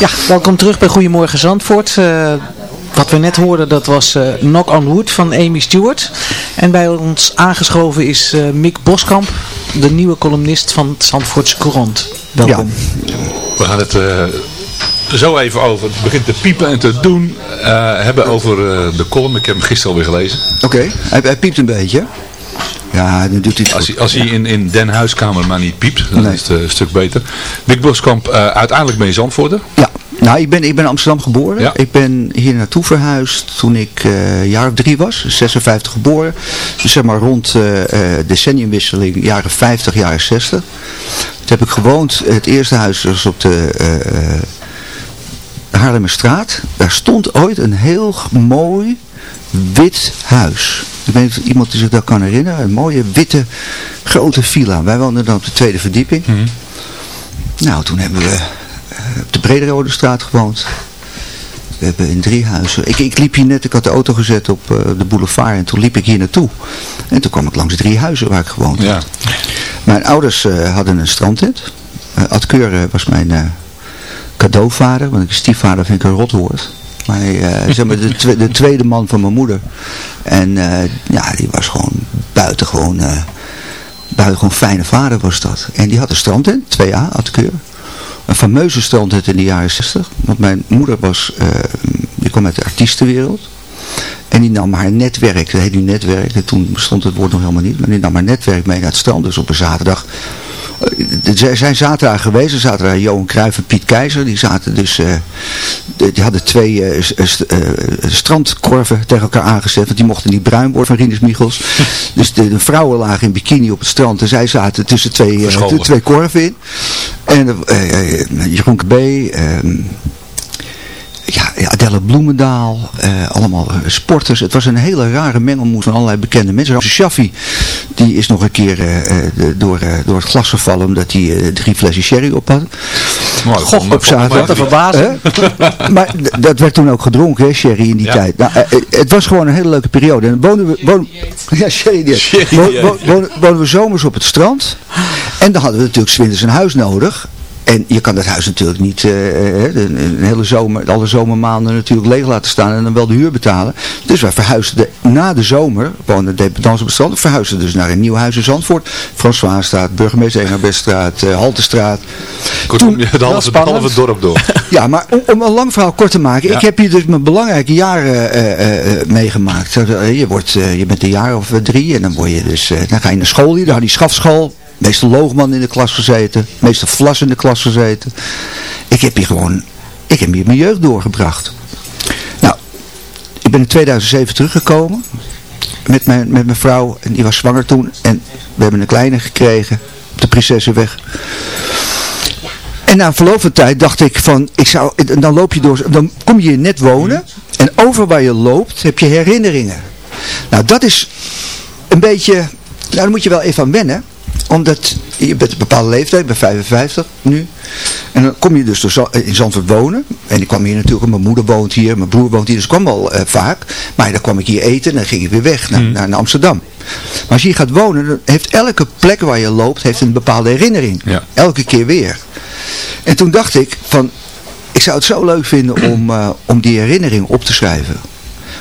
G: Ja, welkom terug bij Goedemorgen Zandvoort. Eh, wat we net hoorden, dat was eh, Knock on Wood van Amy Stewart. En bij ons aangeschoven is eh, Mick Boskamp, de nieuwe columnist van het Zandvoortse Courant. Welkom.
H: We gaan het eh, zo even over, het begint te piepen en te doen, eh, hebben over eh, de column. Ik heb hem gisteren alweer gelezen.
K: Oké, hij, hij piept een beetje. Ja, dan doet hij het
H: Als
K: goed.
H: hij, als hij in, in Den Huiskamer maar niet piept, dan
K: Nee.
H: is het een stuk beter. Mick Boskamp, eh, uiteindelijk ben je Zandvoorter.
K: Ja, nou ik ben, ik ben in Amsterdam geboren.
H: Ja.
K: Ik ben hier naartoe verhuisd toen ik een jaar of drie was. 56 geboren. Dus zeg maar rond eh eh, decenniumwisseling jaren 50, jaren 60. Toen heb ik gewoond. Het eerste huis was op de eh, Haarlemmerstraat. Daar stond ooit een heel mooi wit huis. Ik weet niet of iemand zich dat kan herinneren. Een mooie witte grote villa. Wij woonden dan op de tweede verdieping. Nou, toen hebben we op de Brederode straat gewoond. We hebben in drie huizen. Ik, ik liep hier net, ik had de auto gezet op eh, de boulevard en toen liep ik hier naartoe. En toen kwam ik langs drie huizen waar ik gewoond had.
H: Ja.
K: Mijn ouders eh, hadden een strandtent. Uh, Ad Keur was mijn cadeauvader, want ik stiefvader vind ik een rotwoord. Maar eh, zeg maar de, de tweede man van mijn moeder. En ja, die was gewoon buitengewoon, buitengewoon fijne vader was dat. En die had een strandtent, 2A, Ad Keur. Een fameuze strandtent in de jaren 60. Want mijn moeder was, eh, die kwam uit de artiestenwereld. En die nam haar netwerk, dat heet nu netwerk, en toen bestond het woord nog helemaal niet, maar die nam haar netwerk mee naar het strand. Dus op een zaterdag, er zijn zaterdag geweest, er zaten daar Johan Cruijff en Piet Keizer, die zaten dus, de- die hadden twee eh, eh, st- strandkorven tegen elkaar aangezet, want die mochten niet bruin worden van Rinus Michels. dus de, de vrouwen lagen in bikini op het strand en zij zaten tussen twee, twee korven in. En Jeroen B. ja, Adelle Bloemendaal, eh, allemaal eh, sporters. Het was een hele rare mengelmoes van allerlei bekende mensen. Shaffi, die is nog een keer eh, door, door het glas gevallen omdat hij eh, drie flesjes sherry op had.
H: Mooi,
K: Goh, op zaterdag.
G: Wat
K: maar dat werd toen ook gedronken, hè, sherry in die
H: Ja.
K: tijd. Nou, het was gewoon een hele leuke periode. En woonden we, woon, ja, sherry dieet. Woonden- woonden we zomers op het strand. En dan hadden we natuurlijk 's winters een huis nodig. En je kan dat huis natuurlijk niet eh, eh, een, hele zomer, alle zomermaanden natuurlijk leeg laten staan en dan wel de huur betalen. Dus wij verhuisden de- na de zomer, woonden de dans op het strand, verhuisden dus naar een nieuw huis in Zandvoort. Françoisstraat, Burgemeester Engelbertstraat, eh Haltestraat.
H: Kortom, je het halve,
G: spannend.
H: halve dorp door.
K: Ja, maar om, om een lang verhaal kort te maken.
H: Ja.
K: Ik heb hier dus mijn belangrijke jaren meegemaakt. Je, wordt, je bent een jaar of drie en dan, word je dus, dan ga je naar school hier. Dan had die schafschool. Meestal Loogman in de klas gezeten. Meestal Vlas in de klas gezeten. Ik heb hier gewoon, ik heb hier mijn jeugd doorgebracht. Nou, ik ben in 2007 teruggekomen. Met mijn, met mijn vrouw. En die was zwanger toen. En we hebben een kleine gekregen. Op de Prinsessenweg. En na een verloop van tijd dacht ik van, ik zou, dan loop je door, dan kom je hier net wonen. En over waar je loopt heb je herinneringen. Nou, dat is een beetje, nou daar moet je wel even aan wennen. Omdat je bent een bepaalde leeftijd, ik ben 55 nu. En dan kom je dus door Za- in Zandvoort wonen. En ik kwam hier natuurlijk, mijn moeder woont hier, mijn broer woont hier, dus ik kwam al eh, vaak. Maar dan kwam ik hier eten en dan ging ik weer weg naar, naar, naar Amsterdam. Maar als je hier gaat wonen, dan heeft elke plek waar je loopt, heeft een bepaalde herinnering.
H: Ja.
K: Elke keer weer. En toen dacht ik van, ik zou het zo leuk vinden om, eh, om die herinnering op te schrijven.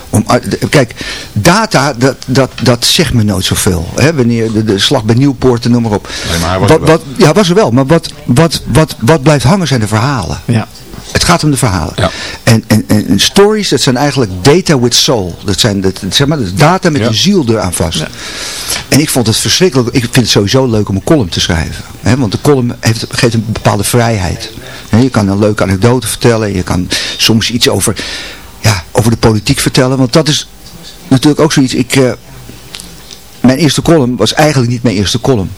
K: Om, d- kijk, data, dat, dat, dat zegt me nooit zoveel. Hè? Wanneer de, de slag bij Nieuwpoort en noem maar op.
H: Nee, maar hij was
K: wat,
H: wel.
K: wat, ja, was er wel. Maar wat, wat, wat, wat blijft hangen zijn de verhalen.
G: Ja.
K: Het gaat om de verhalen.
H: Ja.
K: En, en, en, stories, dat zijn eigenlijk data with soul. Dat zijn dat, zeg maar, data met
H: Ja.
K: een ziel eraan vast. En ik vond het verschrikkelijk. Ik vind het sowieso leuk om een column te schrijven. Hè? Want de column heeft, geeft een bepaalde vrijheid. Hè, Je kan een leuke anekdote vertellen. Je kan soms iets over, ja, over de politiek vertellen. Want dat is natuurlijk ook zoiets. Ik, eh, mijn eerste column was eigenlijk niet mijn eerste column.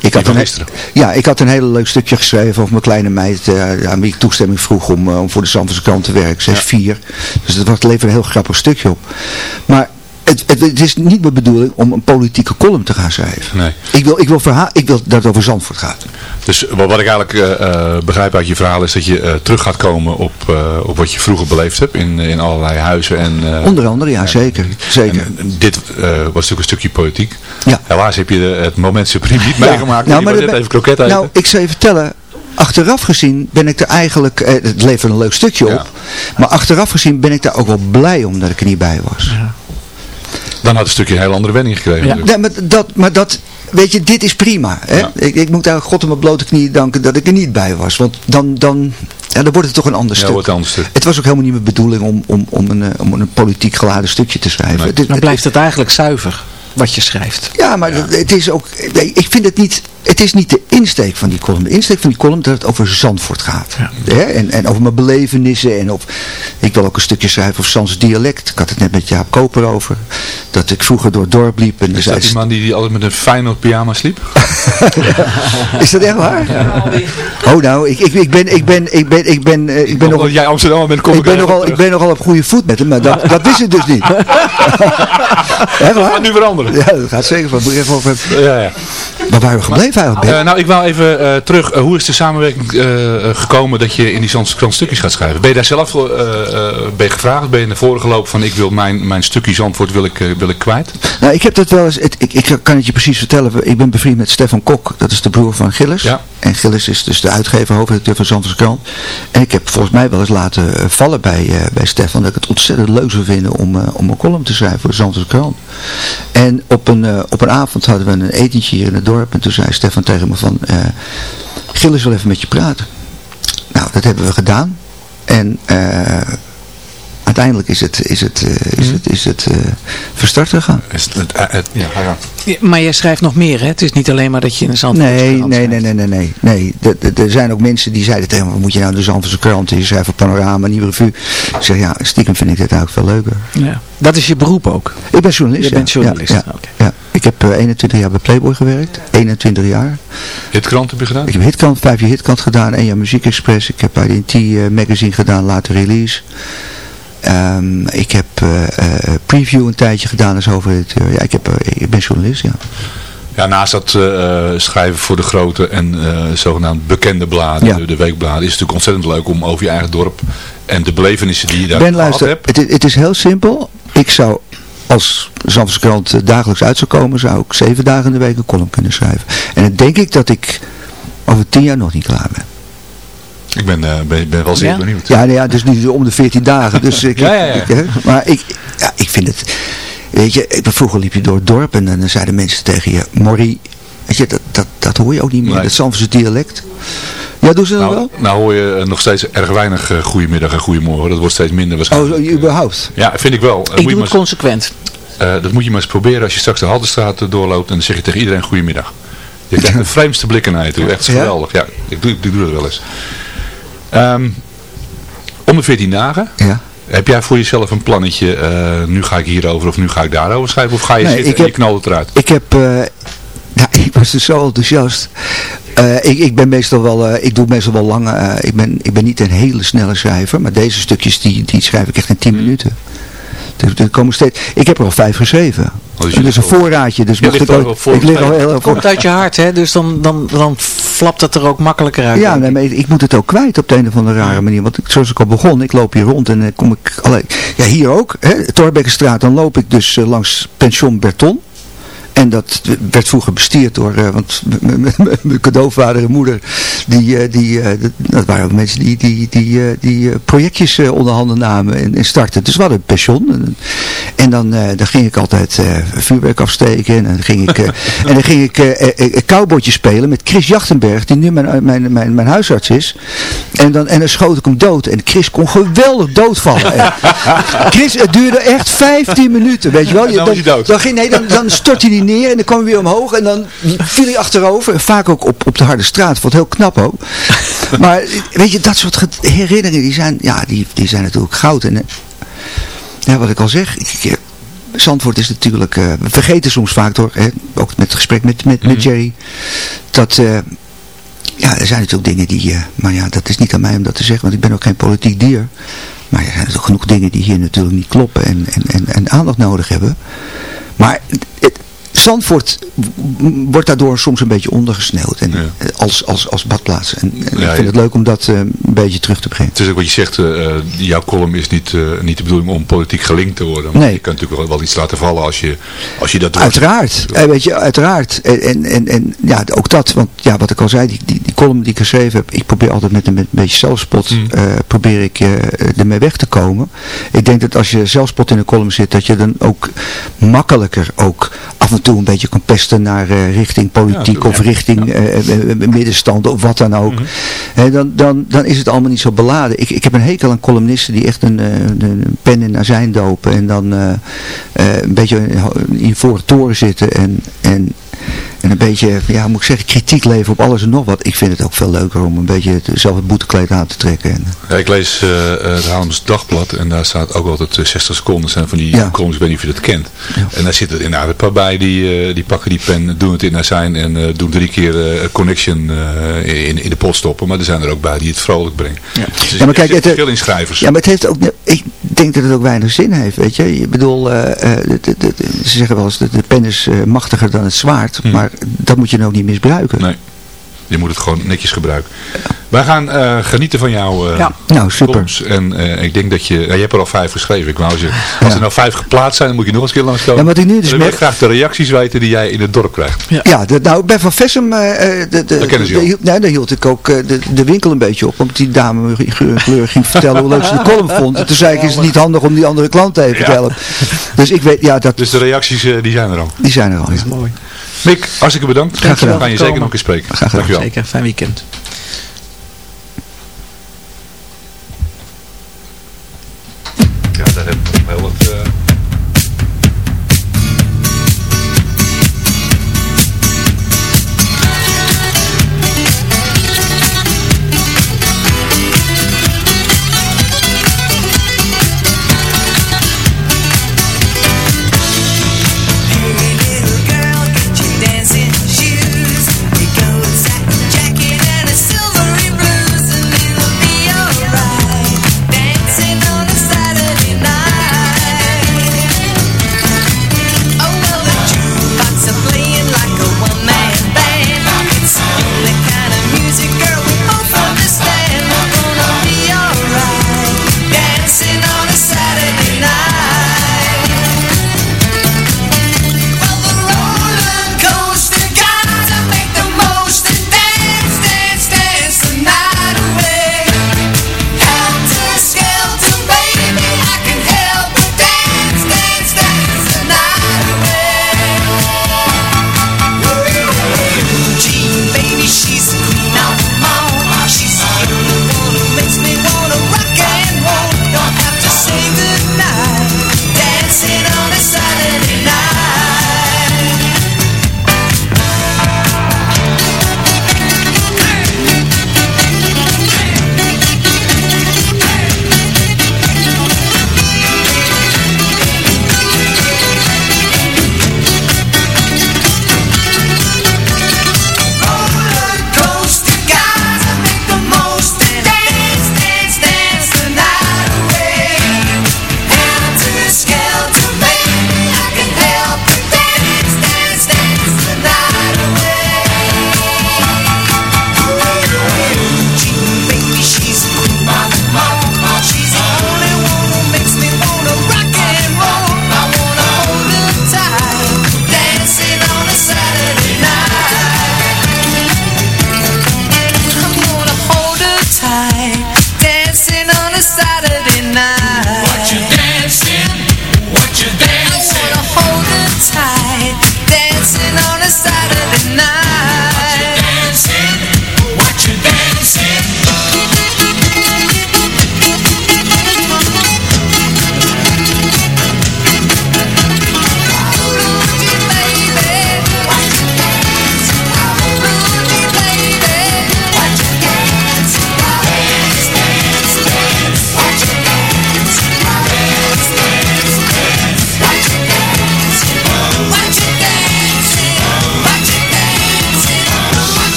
K: Ik had, een, ja, ik had een hele leuk stukje geschreven over mijn kleine meid, eh aan wie ik toestemming vroeg om, eh, om voor de Zandvoortse krant te werken. Ze is vier. Dus dat was- leverde een heel grappig stukje op. Maar het, het, het is niet mijn bedoeling om een politieke column te gaan schrijven.
H: Nee.
K: Ik wil, ik wil, verhaal, ik wil dat het over Zandvoort gaat.
H: Dus wat, wat ik eigenlijk eh, eh, begrijp uit je verhaal is dat je eh, terug gaat komen op, eh, op wat je vroeger beleefd hebt in, in allerlei huizen. En, eh,
K: Onder andere, ja, zeker. zeker.
H: en dit eh, was natuurlijk een stukje politiek.
K: Ja.
H: Helaas heb je de, het moment supreme niet
K: Ja.
H: meegemaakt.
K: Nou,
H: Nou,
K: maar
H: je
K: dat
H: net
K: ben-
H: even kroket eten.
K: Nou, ik zal je vertellen, achteraf gezien ben ik er eigenlijk, eh, het levert een leuk stukje op, maar achteraf gezien ben ik daar ook wel blij om dat ik er niet bij was.
H: Dan had het stukje een heel andere wending gekregen.
K: Ja. Nee, maar dat, maar dat, weet je, dit is prima. Hè? Ik, ik moet eigenlijk God op mijn blote knieën danken dat ik er niet bij was. Want dan, dan, ja, dan wordt het toch een ander
H: Ja,
K: stuk.
H: wordt een ander stuk.
K: Het was ook helemaal niet mijn bedoeling om, om, om, een, eh, om een politiek geladen stukje te schrijven. Het is-
G: Dan blijft het eigenlijk zuiver, wat je schrijft.
K: ja, maar het is ook, nee, ik vind het niet, het is niet de insteek van die column. De insteek van die column dat het over Zandvoort gaat. Hè? En, en over mijn belevenissen en op, ik wil ook een stukje schrijven over Zands dialect. Ik had het net met Jaap Koper over. Dat ik vroeger door het dorp liep en
H: Is dat die man die, die altijd met een Feyenoord pyjama sliep?
K: Is dat echt waar? Oh nou, ik, ik, ik ben, ik ben, ik ben, ik ben, eh, ik ben nogal...
H: jij Amsterdam bent, kom
K: ik
H: ik
K: ben nogal, ik ben nogal op goede voet met hem, maar dat, dat wist ik dus niet. Echt waar?
H: gaat nu veranderen.
K: Ja, dat gaat zeker van.
H: Ja, ja.
K: Maar waar we gebleven eigenlijk?
H: Eh, nou, ik wou even eh, terug. Eh, hoe is de samenwerking gekomen dat je in die Zandvoort stukjes gaat schrijven? Ben je daar zelf ben je gevraagd? Ben je naar voren gelopen van ik wil mijn, mijn stukje Zandvoort wil ik, wil ik kwijt?
K: Nou, ik heb dat wel eens, het, ik, ik kan het je precies vertellen. Ik ben bevriend met Stefan Kok, dat is de broer van Gilles.
H: Ja.
K: En Gilles is dus de uitgever, hoofdredacteur van Zandvoortse Krant. En ik heb volgens mij wel eens laten vallen bij, bij Stefan dat ik het ontzettend leuk zou vinden om, om een column te schrijven voor de Zandvoortse Krant. En op een, op een avond hadden we een etentje hier in het dorp en toen zei Stefan tegen me van, eh Gilles wil even met je praten. Nou, dat hebben we gedaan. En eh, uiteindelijk is het, is het, eh, is het, is het eh, verstart gegaan.
H: Is het, het, het- ja, ga gaan.
G: Ja, maar jij schrijft nog meer, hè? Het is niet alleen maar dat je in een Zandvoortse
K: Nee,
G: krant
K: nee, nee, nee, nee, nee. nee. De- de- Er zijn ook mensen die zeiden tegen me, wat moet je nou de Zandvoortse krant, je schrijft voor Panorama, Nieuwe Revue. Ik zeg, ja, stiekem vind ik dit eigenlijk veel leuker.
G: Ja. Dat is je beroep ook.
K: Ik ben journalist,
G: Je
K: ja.
G: bent journalist,
K: Ja, ja,
G: oké.
K: ja. Ik heb eh, 21 jaar bij Playboy gewerkt, 21 jaar.
H: Hitkrant heb je gedaan?
K: Ik heb Hitkant, vijf jaar Hitkant gedaan, één jaar Muziek Express. Ik heb IDT eh, magazine gedaan, later release. Ehm, ik heb eh, eh, preview een tijdje gedaan als hoofdredacteur. Ja, ik, heb, eh, ik ben journalist, ja.
H: Ja, naast dat eh, eh, schrijven voor de grote en eh, zogenaamd bekende bladen,
K: Ja.
H: de, de weekbladen, is het natuurlijk ontzettend leuk om over je eigen dorp en de belevenissen die je daar
K: Ben,
H: gehad
K: luister,
H: hebt.
K: het, is- het is heel simpel. Ik zou, als Zandvoortse krant eh, dagelijks uit zou komen, zou ik zeven dagen in de week een column kunnen schrijven. En dan denk ik dat ik over tien jaar nog niet klaar ben.
H: Ik ben, eh, ben, ben wel zeer
G: Ja?
H: benieuwd.
K: Ja, nou ja, dus niet om de 14 dagen. Dus ik,
H: Ja, ja, ja.
K: ik- hè, maar ik, ja, ik vind het, weet je, ik, vroeger liep je door het dorp en dan zeiden mensen tegen je, Morrie, weet je, dat, dat, dat hoor je ook niet meer,
H: Nee.
K: dat Zandvoortse dialect. Ja, doen ze dat
H: Nou,
K: wel?
H: nou hoor je eh, nog steeds erg weinig uh, goedemiddag en goedemorgen. Dat wordt steeds minder
K: Oh,
H: waarschijnlijk.
K: zo, überhaupt?
H: Ja, vind ik wel. Eh,
G: Ik
H: moet
G: doe
H: maar
G: het consequent.
H: eh, dat moet je maar eens proberen als je straks de Haltestraat eh, doorloopt en dan zeg je tegen iedereen goedemiddag. Je krijgt de vreemdste blikken naar je toe. Echt
K: Ja?
H: geweldig. Ja, ik doe, ik doe dat wel eens. Ehm, om de 14 dagen.
K: Ja.
H: Heb jij voor jezelf een plannetje, eh, nu ga ik hierover of nu ga ik daarover schrijven? Of ga je
K: Nee,
H: zitten
K: ik
H: en
K: heb-
H: je knalt het eruit?
K: Ik heb, eh, nou, ik was dus zo enthousiast. Eh, ik, ik ben meestal wel, ik doe meestal wel lang, eh, ik, ben, ik ben niet een hele snelle schrijver, maar deze stukjes die, die schrijf ik echt in 10 minuten. Dus er komen steeds, ik heb er al vijf geschreven.
H: dus je
K: dat is een voorraadje, dus
H: ligt
K: ik ook,
H: voor
K: ik lig al heel
G: Het
K: erg
G: komt uit je hart, hè? Dus dan, dan, dan flapt het er ook makkelijker uit.
K: Ja, nee,
G: ik.
K: maar ik moet het ook kwijt op de een of andere rare manier. Want ik, zoals ik al begon, ik loop hier rond en dan kom ik alleen. Ja, hier ook, hè, Torbekkenstraat, dan loop ik dus eh, langs pension Berton. En dat werd vroeger bestierd door, eh, want mijn cadeauvader en moeder, die, eh, die, eh, dat- waren ook mensen die, die, die, die projectjes onder handen namen en, en startten. Dus we hadden een pension. En, en dan, dan ging ik altijd vuurwerk afsteken en dan ging ik, en dan ging ik cowboytje spelen met Chris Jachtenberg, die nu mijn, mijn, mijn, mijn huisarts is. En dan, en dan schoot ik hem dood. En Chris kon geweldig doodvallen. En Chris, het duurde echt 15 minuten, weet je wel.
H: Dan.
K: Dan, ging, nee, dan, dan stortte hij neer en dan kwam hij weer omhoog en dan viel hij achterover. Vaak ook op, op de harde straat, vond heel knap ook. Maar weet je, dat soort ge- herinneringen, die zijn, ja, die, die zijn natuurlijk goud. En eh, ja, wat ik al zeg, ik, ik- Zandvoort is natuurlijk, eh, we vergeten soms vaak door, hè, ook met het gesprek met, met, met Jerry, dat... eh, ja, er zijn natuurlijk dingen die, eh, maar ja, dat is niet aan mij om dat te zeggen, want ik ben ook geen politiek dier. Maar er zijn natuurlijk genoeg dingen die hier natuurlijk niet kloppen en, en, en, en aandacht nodig hebben. Maar het, Zandvoort wordt daardoor soms een beetje ondergesneeuwd en, eh, als, als, als badplaats. En, en
H: Ja,
K: ik vind het leuk om dat eh, een beetje terug te brengen.
H: Het is ook wat je zegt, eh, jouw column is niet, niet de bedoeling om politiek gelinkt te worden. Maar
K: Nee.
H: Je kan natuurlijk wel, wel iets laten vallen als je, als je dat doet.
K: Uiteraard, weet je, uiteraard. En, en, en, ja, ook dat, want ja, wat ik al zei, die, die, die column die ik geschreven heb, ik probeer altijd met een, met een beetje zelfspot,
H: Mm.
K: probeer ik ermee weg te komen. Ik denk dat als je zelfspot in een column zit, dat je dan ook makkelijker ook af en toe een beetje kan pesten naar eh, richting politiek
H: Ja,
K: of richting eh, middenstanden of wat dan ook. Hè, dan, dan, dan is het allemaal niet zo beladen. Ik, ik heb een hekel aan columnisten die echt een, een, pen in azijn dopen en dan een beetje in, in voor toren zitten en, en, en een beetje, ja, moet ik zeggen, kritiek leveren op alles en nog wat. Ik vind het ook veel leuker om een beetje het- zelf het boetekleed aan te trekken. En,
H: Ja, ik lees eh, eh, het Haarlems Dagblad en daar staat ook altijd eh, 60 seconden zijn van die
K: Ja.
H: columns, ik weet niet of je dat kent. En daar zitten inderdaad een paar bij die, eh, die pakken die pen, doen het in azijn en eh, doen drie keer eh, connection eh, in, in de pot stoppen. Maar er zijn er ook bij die het vrolijk brengen. Ja. Dus
K: Ja, maar kijk,
H: er
K: het-
H: verschil in schrijvers.
K: Ja, maar het heeft ook, ik denk dat het ook weinig zin heeft, weet je. Ik bedoel, eh, eh, de- de- de- ze zeggen wel eens, de, de pen is eh, machtiger dan het zwaard, maar dat moet je nou niet misbruiken.
H: Nee. Je moet het gewoon netjes gebruiken. Wij gaan eh, genieten van jouw eh
K: Ja. Nou, super.
H: En eh, ik denk dat je... Ja, je hebt er al vijf geschreven. Ik wou zeggen, als er nou vijf geplaatst zijn, dan moet je nog eens een keer langskomen.
K: Ja, wat ik nu dus
H: dan wil ik graag de reacties weten die jij in het dorp krijgt.
K: Ja, de, nou, bij Van Vessem, eh, eh, de, de,
H: Dat kennen ze
K: de- nee, daar hield ik ook eh, de, de winkel een beetje op. Omdat die dame kleur ging vertellen hoe leuk ze de column vond. En toen zei ik, is het niet handig om die andere klant even te
H: Ja.
K: helpen. Dus ik weet, ja, dat,
H: Dus de reacties die zijn er al.
K: die zijn er al. ja.
G: Mooi.
H: Mick, hartstikke bedankt.
G: Graag gedaan.
H: Dan gaan je zeker nog eens spreken.
K: Graag gedaan.
H: Dankjewel.
G: Zeker, fijn weekend.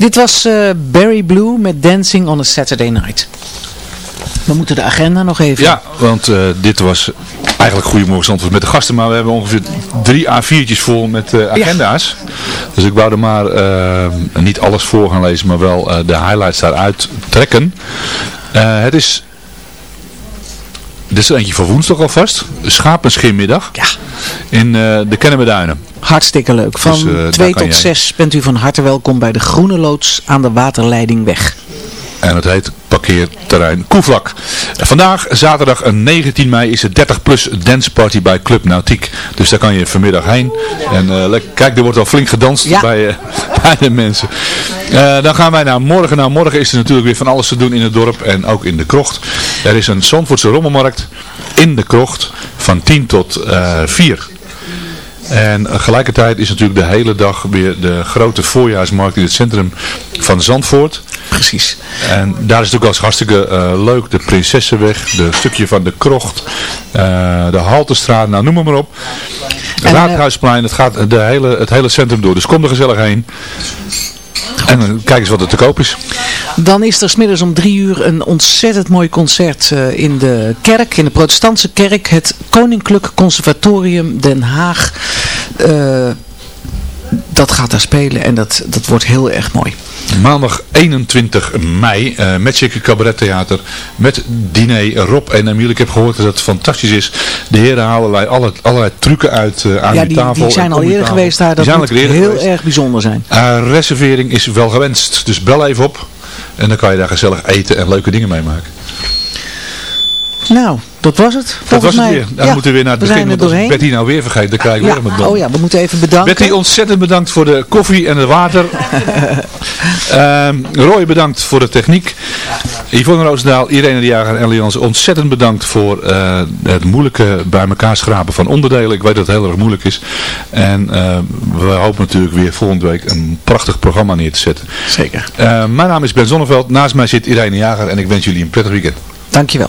G: Dit was eh, Barry Blue met Dancing on a Saturday Night. We moeten de agenda nog even.
H: Ja, want eh, dit was eigenlijk Goedemorgen Zandvoort met de gasten, maar we hebben ongeveer drie A4'tjes vol met eh, agenda's. Dus ik wou er maar niet alles voor gaan lezen, maar wel de highlights daaruit trekken. Het is, dit is er eentje voor woensdag alvast, schapenschinmiddag
G: Ja.
H: in de Kennemerduinen.
G: Hartstikke leuk. Van
H: Dus, eh, daar
G: 2
H: kan
G: tot
H: jij.
G: 6 bent u van harte welkom bij de Groene Loods aan de Waterleidingweg.
H: En het heet parkeerterrein Koevlak. Vandaag, zaterdag eh, 19 mei, is het 30 plus dance party bij Club Nautiek. Dus daar kan je vanmiddag heen. En eh, kijk, er wordt al flink gedanst
G: Ja.
H: bij, eh, bij de mensen. Eh, dan gaan wij naar morgen. Nou, morgen is er natuurlijk weer van alles te doen in het dorp en ook in de krocht. Er is een Zandvoortse rommelmarkt in de krocht van 10 tot eh 4. En tegelijkertijd is natuurlijk de hele dag weer de grote voorjaarsmarkt in het centrum van Zandvoort.
G: Precies.
H: En daar is wel eens hartstikke eh, leuk. De Prinsessenweg, de stukje van de krocht, eh, de Haltestraat, nou noem maar, maar op.
G: En, eh,
H: Raadhuisplein, het gaat de hele, het hele centrum door. Dus kom er gezellig heen. En eh, kijk eens wat er te koop is.
G: Dan is er smiddags om drie uur een ontzettend mooi concert eh, in de kerk, in de protestantse kerk, het Koninklijk Conservatorium Den Haag. Eh, dat gaat daar spelen en dat, dat wordt heel erg mooi.
H: Maandag 21 mei, eh Magic Cabaret Theater met diner Rob en Emiel. Ik heb gehoord dat het fantastisch is. De heren halen allerlei, alle, allerlei trucken uit eh, aan
G: ja,
H: die tafel.
G: die zijn al eerder
H: tafel.
G: geweest daar. Dat moet heel
H: geweest.
G: erg bijzonder zijn.
H: Eh, reservering is wel gewenst, dus bel even op. En dan kan je daar gezellig eten en leuke dingen mee maken.
G: Nou, dat was het.
H: Dat was het weer. Dan
G: Ja,
H: moeten we weer naar het
G: we
H: begin.
G: er
H: Want. Betty nou weer vergeet, dan krijg ik weer
G: Ja,
H: dom.
G: oh ja, we moeten even bedanken.
H: Betty, ontzettend bedankt voor de koffie en het water. Ehm Roy, bedankt voor de techniek. Yvonne Roosendaal, Irene de Jager en Elians, ontzettend bedankt voor eh, het moeilijke bij elkaar schrapen van onderdelen. Ik weet dat het heel erg moeilijk is. En eh, we hopen natuurlijk weer volgende week een prachtig programma neer te zetten.
G: Zeker.
H: Eh, mijn naam is Ben Zonneveld, naast mij zit Irene Jager en ik wens jullie een prettig weekend.
G: Dankjewel.